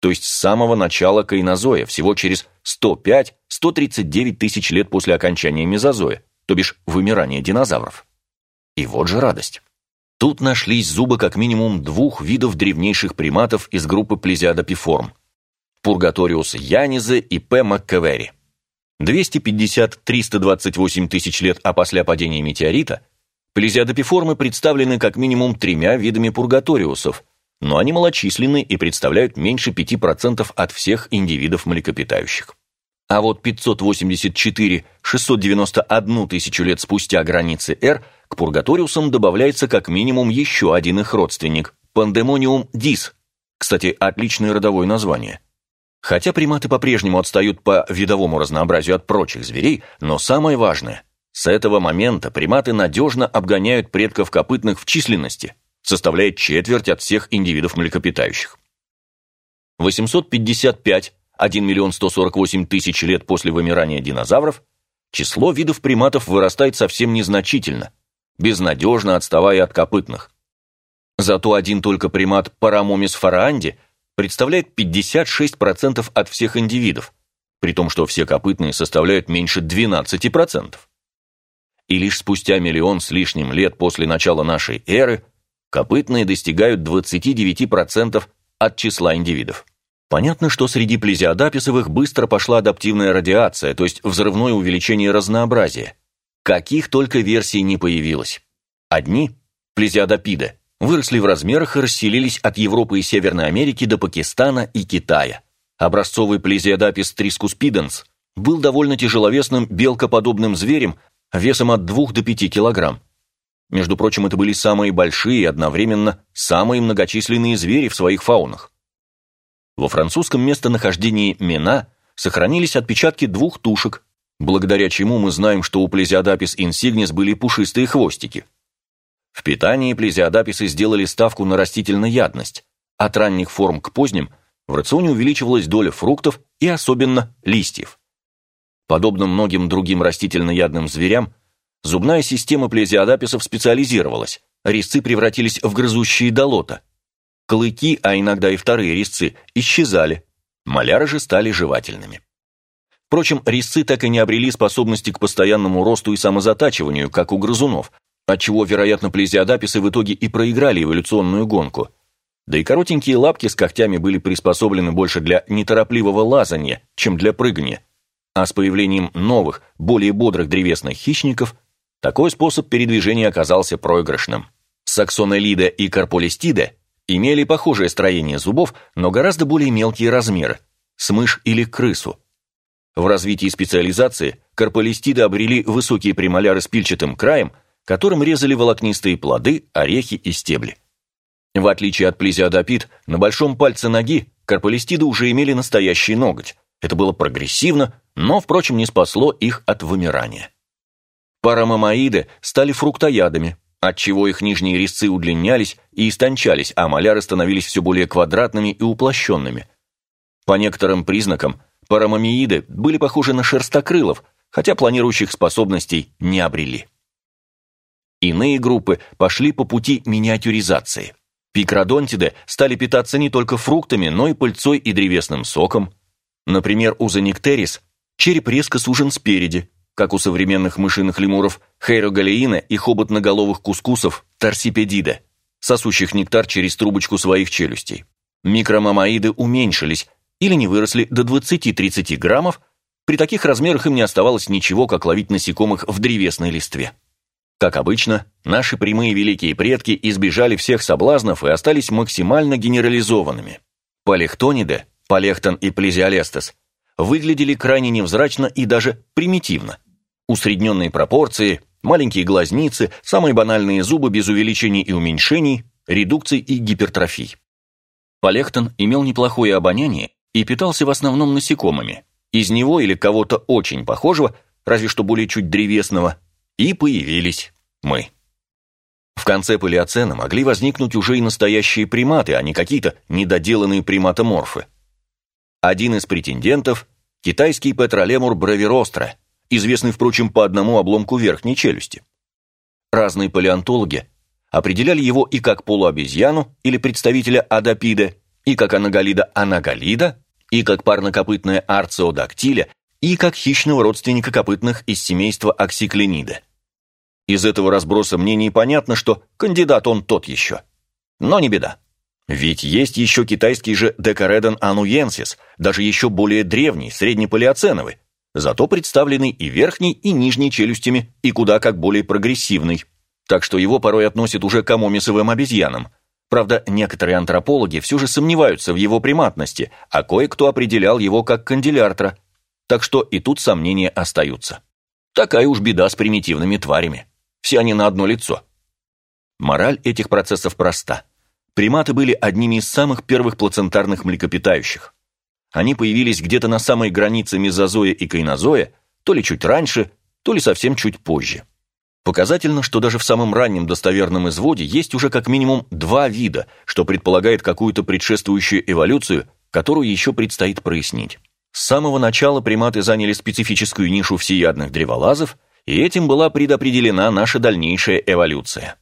Speaker 1: то есть с самого начала кайнозоя, всего через 105-139 тысяч лет после окончания мезозоя, то бишь вымирания динозавров. И вот же радость. Тут нашлись зубы как минимум двух видов древнейших приматов из группы плезиадопиформ – Пургаториус янизе и П. маккавери. 250-328 тысяч лет опосля падения метеорита плезиадопиформы представлены как минимум тремя видами пургаториусов, но они малочисленны и представляют меньше 5% от всех индивидов млекопитающих. А вот 584-691 тысячу лет спустя границы R к пургаториусам добавляется как минимум еще один их родственник – Пандемониум дис. Кстати, отличное родовое название. Хотя приматы по-прежнему отстают по видовому разнообразию от прочих зверей, но самое важное – с этого момента приматы надежно обгоняют предков копытных в численности, составляет четверть от всех индивидов млекопитающих. 855 1 миллион 148 тысяч лет после вымирания динозавров, число видов приматов вырастает совсем незначительно, безнадежно отставая от копытных. Зато один только примат Парамомис фараанди представляет 56% от всех индивидов, при том, что все копытные составляют меньше 12%. И лишь спустя миллион с лишним лет после начала нашей эры копытные достигают 29% от числа индивидов. Понятно, что среди плезиодаписовых быстро пошла адаптивная радиация, то есть взрывное увеличение разнообразия. Каких только версий не появилось. Одни, плезиодопиды, выросли в размерах и расселились от Европы и Северной Америки до Пакистана и Китая. Образцовый плезиодапис Трискус пиденс был довольно тяжеловесным белкоподобным зверем весом от 2 до 5 килограмм. Между прочим, это были самые большие и одновременно самые многочисленные звери в своих фаунах. Во французском местонахождении Мена сохранились отпечатки двух тушек, благодаря чему мы знаем, что у Плезиодапис инсигнис были пушистые хвостики. В питании плезиодаписы сделали ставку на растительноядность. От ранних форм к поздним в рационе увеличивалась доля фруктов и особенно листьев. Подобно многим другим растительноядным зверям, зубная система плезиодаписов специализировалась, резцы превратились в грызущие долота, Клыки, а иногда и вторые резцы, исчезали. Маляры же стали жевательными. Впрочем, резцы так и не обрели способности к постоянному росту и самозатачиванию, как у грызунов, отчего, вероятно, плезиодаписы в итоге и проиграли эволюционную гонку. Да и коротенькие лапки с когтями были приспособлены больше для неторопливого лазания, чем для прыгания. А с появлением новых, более бодрых древесных хищников, такой способ передвижения оказался проигрышным. Саксонелида и Карполистида имели похожее строение зубов, но гораздо более мелкие размеры, с мышь или крысу. В развитии специализации карполистиды обрели высокие премоляры с пильчатым краем, которым резали волокнистые плоды, орехи и стебли. В отличие от плезиодопит, на большом пальце ноги карполистиды уже имели настоящий ноготь. Это было прогрессивно, но, впрочем, не спасло их от вымирания. Парамамоиды стали фруктоядами, отчего их нижние резцы удлинялись и истончались, а маляры становились все более квадратными и уплощенными. По некоторым признакам парамамииды были похожи на шерстокрылов, хотя планирующих способностей не обрели. Иные группы пошли по пути миниатюризации. Пикродонтиды стали питаться не только фруктами, но и пыльцой и древесным соком. Например, у заниктерис череп резко сужен спереди, как у современных мышиных лемуров хейрогалеина и хоботноголовых кускусов торсипедида, сосущих нектар через трубочку своих челюстей. Микромамаиды уменьшились или не выросли до 20-30 граммов, при таких размерах им не оставалось ничего, как ловить насекомых в древесной листве. Как обычно, наши прямые великие предки избежали всех соблазнов и остались максимально генерализованными. Полехтониды, полехтон и плезиолестес, выглядели крайне невзрачно и даже примитивно – Усредненные пропорции, маленькие глазницы, самые банальные зубы без увеличений и уменьшений, редукций и гипертрофий. Полехтон имел неплохое обоняние и питался в основном насекомыми. Из него или кого-то очень похожего, разве что более чуть древесного, и появились мы. В конце палеоцена могли возникнуть уже и настоящие приматы, а не какие-то недоделанные приматоморфы. Один из претендентов – китайский петролемур бравиростра, известный, впрочем, по одному обломку верхней челюсти. Разные палеонтологи определяли его и как полуобезьяну или представителя адапида, и как анаголида анаголида, и как парнокопытная арциодактиля, и как хищного родственника копытных из семейства аксикленида. Из этого разброса мнений понятно, что кандидат он тот еще. Но не беда. Ведь есть еще китайский же Декаредон ануенсис, даже еще более древний, среднепалеоценовый, зато представленный и верхней, и нижней челюстями, и куда как более прогрессивный. Так что его порой относят уже к амомисовым обезьянам. Правда, некоторые антропологи все же сомневаются в его приматности, а кое-кто определял его как канделяртра. Так что и тут сомнения остаются. Такая уж беда с примитивными тварями. Все они на одно лицо. Мораль этих процессов проста. Приматы были одними из самых первых плацентарных млекопитающих. Они появились где-то на самой границе мезозоя и кайнозоя, то ли чуть раньше, то ли совсем чуть позже. Показательно, что даже в самом раннем достоверном изводе есть уже как минимум два вида, что предполагает какую-то предшествующую эволюцию, которую еще предстоит прояснить. С самого начала приматы заняли специфическую нишу всеядных древолазов – и этим была предопределена наша дальнейшая эволюция.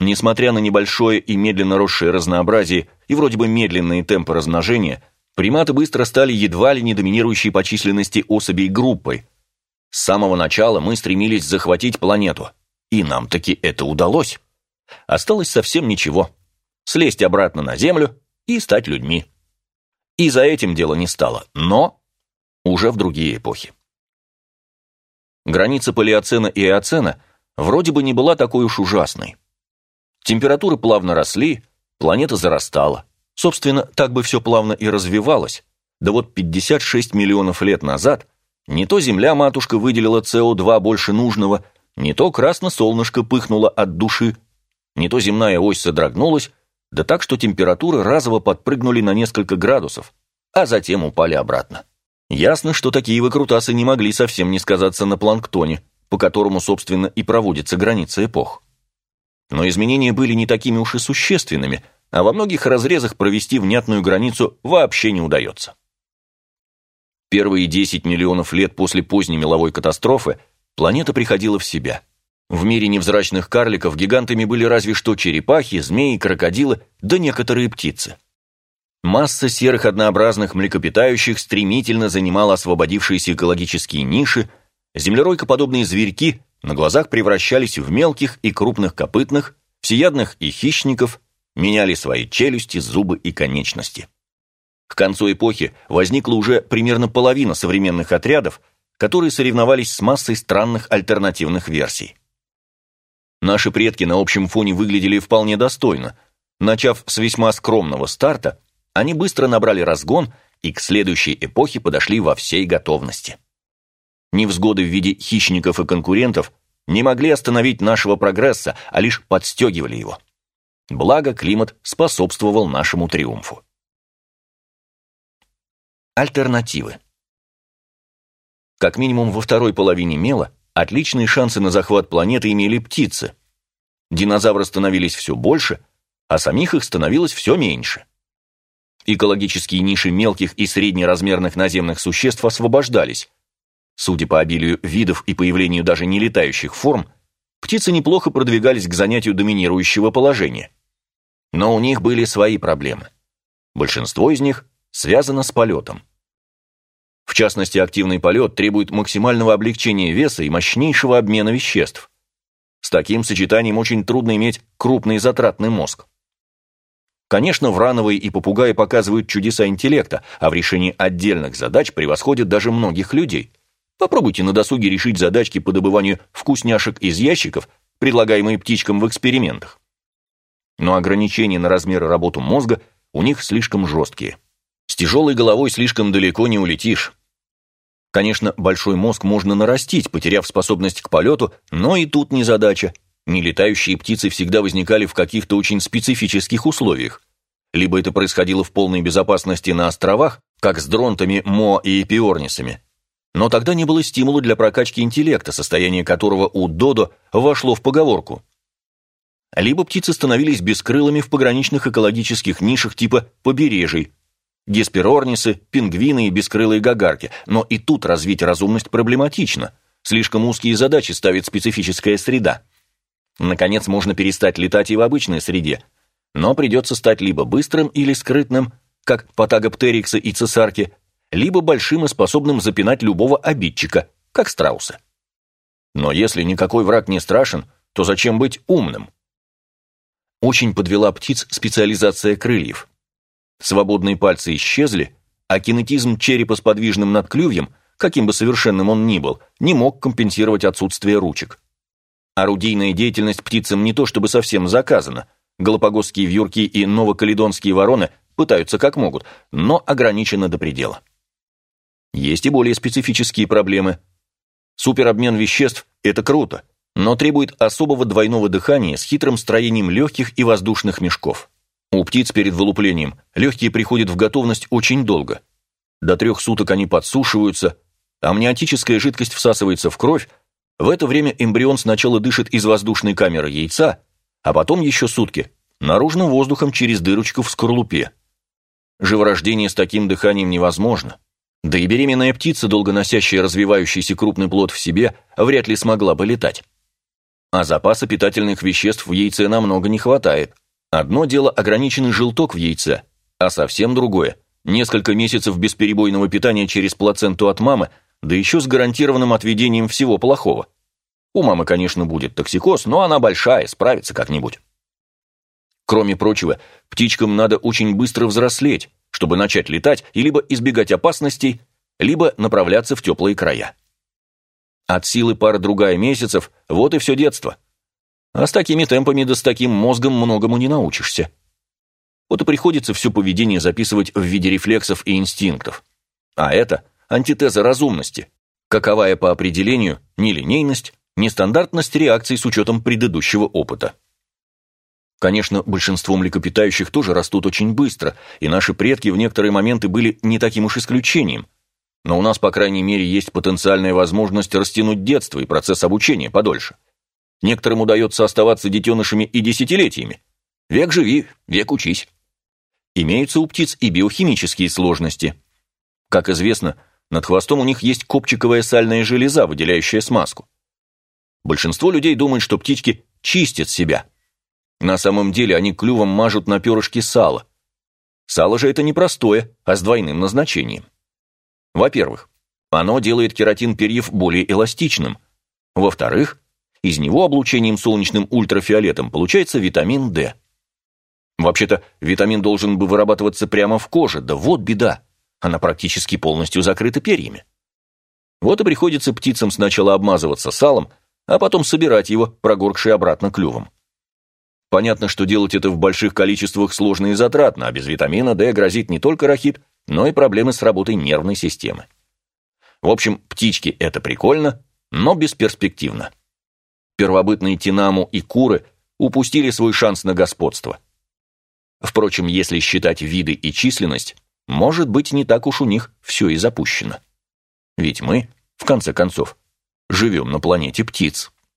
Speaker 1: Несмотря на небольшое и медленно росшее разнообразие и вроде бы медленные темпы размножения, приматы быстро стали едва ли не доминирующей по численности особей группой. С самого начала мы стремились захватить планету, и нам таки это удалось. Осталось совсем ничего. Слезть обратно на Землю и стать людьми. И за этим дело не стало, но уже в другие эпохи. Граница палеоцена и эоцена вроде бы не была такой уж ужасной. Температуры плавно росли, планета зарастала. Собственно, так бы все плавно и развивалось. Да вот 56 миллионов лет назад не то Земля-матушка выделила СО2 больше нужного, не то красно-солнышко пыхнуло от души, не то земная ось содрогнулась, да так, что температуры разово подпрыгнули на несколько градусов, а затем упали обратно. Ясно, что такие выкрутасы не могли совсем не сказаться на планктоне, по которому, собственно, и проводится граница эпох. Но изменения были не такими уж и существенными, а во многих разрезах провести внятную границу вообще не удается. Первые 10 миллионов лет после поздней меловой катастрофы планета приходила в себя. В мире невзрачных карликов гигантами были разве что черепахи, змеи, крокодилы, да некоторые птицы. Масса серых однообразных млекопитающих стремительно занимала освободившиеся экологические ниши, землеройкоподобные зверьки на глазах превращались в мелких и крупных копытных, всеядных и хищников, меняли свои челюсти, зубы и конечности. К концу эпохи возникла уже примерно половина современных отрядов, которые соревновались с массой странных альтернативных версий. Наши предки на общем фоне выглядели вполне достойно. Начав с весьма скромного старта, они быстро набрали разгон и к следующей эпохе подошли во всей готовности. Невзгоды в виде хищников и конкурентов не могли остановить нашего прогресса, а лишь подстегивали его. Благо, климат способствовал нашему триумфу. Альтернативы. Как минимум во второй половине мела отличные шансы на захват планеты имели птицы. Динозавры становились все больше, а самих их становилось все меньше. Экологические ниши мелких и среднеразмерных наземных существ освобождались. Судя по обилию видов и появлению даже нелетающих форм, птицы неплохо продвигались к занятию доминирующего положения. Но у них были свои проблемы. Большинство из них связано с полетом. В частности, активный полет требует максимального облегчения веса и мощнейшего обмена веществ. С таким сочетанием очень трудно иметь крупный затратный мозг. Конечно, врановые и попугаи показывают чудеса интеллекта, а в решении отдельных задач превосходят даже многих людей. Попробуйте на досуге решить задачки по добыванию вкусняшек из ящиков, предлагаемые птичкам в экспериментах. Но ограничения на размеры работы мозга у них слишком жесткие. С тяжелой головой слишком далеко не улетишь. Конечно, большой мозг можно нарастить, потеряв способность к полету, но и тут не задача. Нелетающие птицы всегда возникали в каких-то очень специфических условиях. Либо это происходило в полной безопасности на островах, как с дронтами Мо и эпиорнисами. Но тогда не было стимула для прокачки интеллекта, состояние которого у Додо вошло в поговорку. Либо птицы становились бескрылыми в пограничных экологических нишах типа побережий, гесперорнисы, пингвины и бескрылые гагарки, но и тут развить разумность проблематично, слишком узкие задачи ставит специфическая среда. Наконец, можно перестать летать и в обычной среде, но придется стать либо быстрым или скрытным, как патагоптериксы и цесарки, либо большим и способным запинать любого обидчика, как страусы. Но если никакой враг не страшен, то зачем быть умным? Очень подвела птиц специализация крыльев. Свободные пальцы исчезли, а кинетизм черепа с подвижным надклювьем, каким бы совершенным он ни был, не мог компенсировать отсутствие ручек. Орудийная деятельность птицам не то чтобы совсем заказана. Галапагосские вьюрки и новокаледонские вороны пытаются как могут, но ограничены до предела. Есть и более специфические проблемы. Суперобмен веществ – это круто, но требует особого двойного дыхания с хитрым строением легких и воздушных мешков. У птиц перед вылуплением легкие приходят в готовность очень долго. До трех суток они подсушиваются, амниотическая жидкость всасывается в кровь, в это время эмбрион сначала дышит из воздушной камеры яйца, а потом еще сутки наружным воздухом через дырочку в скорлупе. Живорождение с таким дыханием невозможно. Да и беременная птица, долго носящая развивающийся крупный плод в себе, вряд ли смогла бы летать. А запаса питательных веществ в яйце намного не хватает. Одно дело ограниченный желток в яйце, а совсем другое – несколько месяцев бесперебойного питания через плаценту от мамы – да еще с гарантированным отведением всего плохого. У мамы, конечно, будет токсикоз, но она большая, справится как-нибудь. Кроме прочего, птичкам надо очень быстро взрослеть, чтобы начать летать и либо избегать опасностей, либо направляться в теплые края. От силы пара-другая месяцев, вот и все детство. А с такими темпами да с таким мозгом многому не научишься. Вот и приходится все поведение записывать в виде рефлексов и инстинктов. А это антитеза разумности, каковая по определению нелинейность, нестандартность реакций с учетом предыдущего опыта. Конечно, большинство млекопитающих тоже растут очень быстро, и наши предки в некоторые моменты были не таким уж исключением. Но у нас, по крайней мере, есть потенциальная возможность растянуть детство и процесс обучения подольше. Некоторым удается оставаться детенышами и десятилетиями. Век живи, век учись. Имеются у птиц и биохимические сложности. Как известно, над хвостом у них есть копчиковая сальная железа, выделяющая смазку. Большинство людей думает, что птички чистят себя. На самом деле они клювом мажут на перышки сала. Сало же это не простое, а с двойным назначением. Во-первых, оно делает кератин перьев более эластичным. Во-вторых, из него облучением солнечным ультрафиолетом получается витамин D. Вообще-то, витамин должен бы вырабатываться прямо в коже, да вот беда она практически полностью закрыта перьями. Вот и приходится птицам сначала обмазываться салом, а потом собирать его, прогоркший обратно клювом. Понятно, что делать это в больших количествах сложно и затратно, а без витамина D грозит не только рахит, но и проблемы с работой нервной системы. В общем, птички – это прикольно, но бесперспективно. Первобытные тинаму и куры упустили свой шанс на господство. Впрочем, если считать виды и численность, может быть, не так уж у них все и запущено. Ведь мы, в конце концов, живем на планете птиц.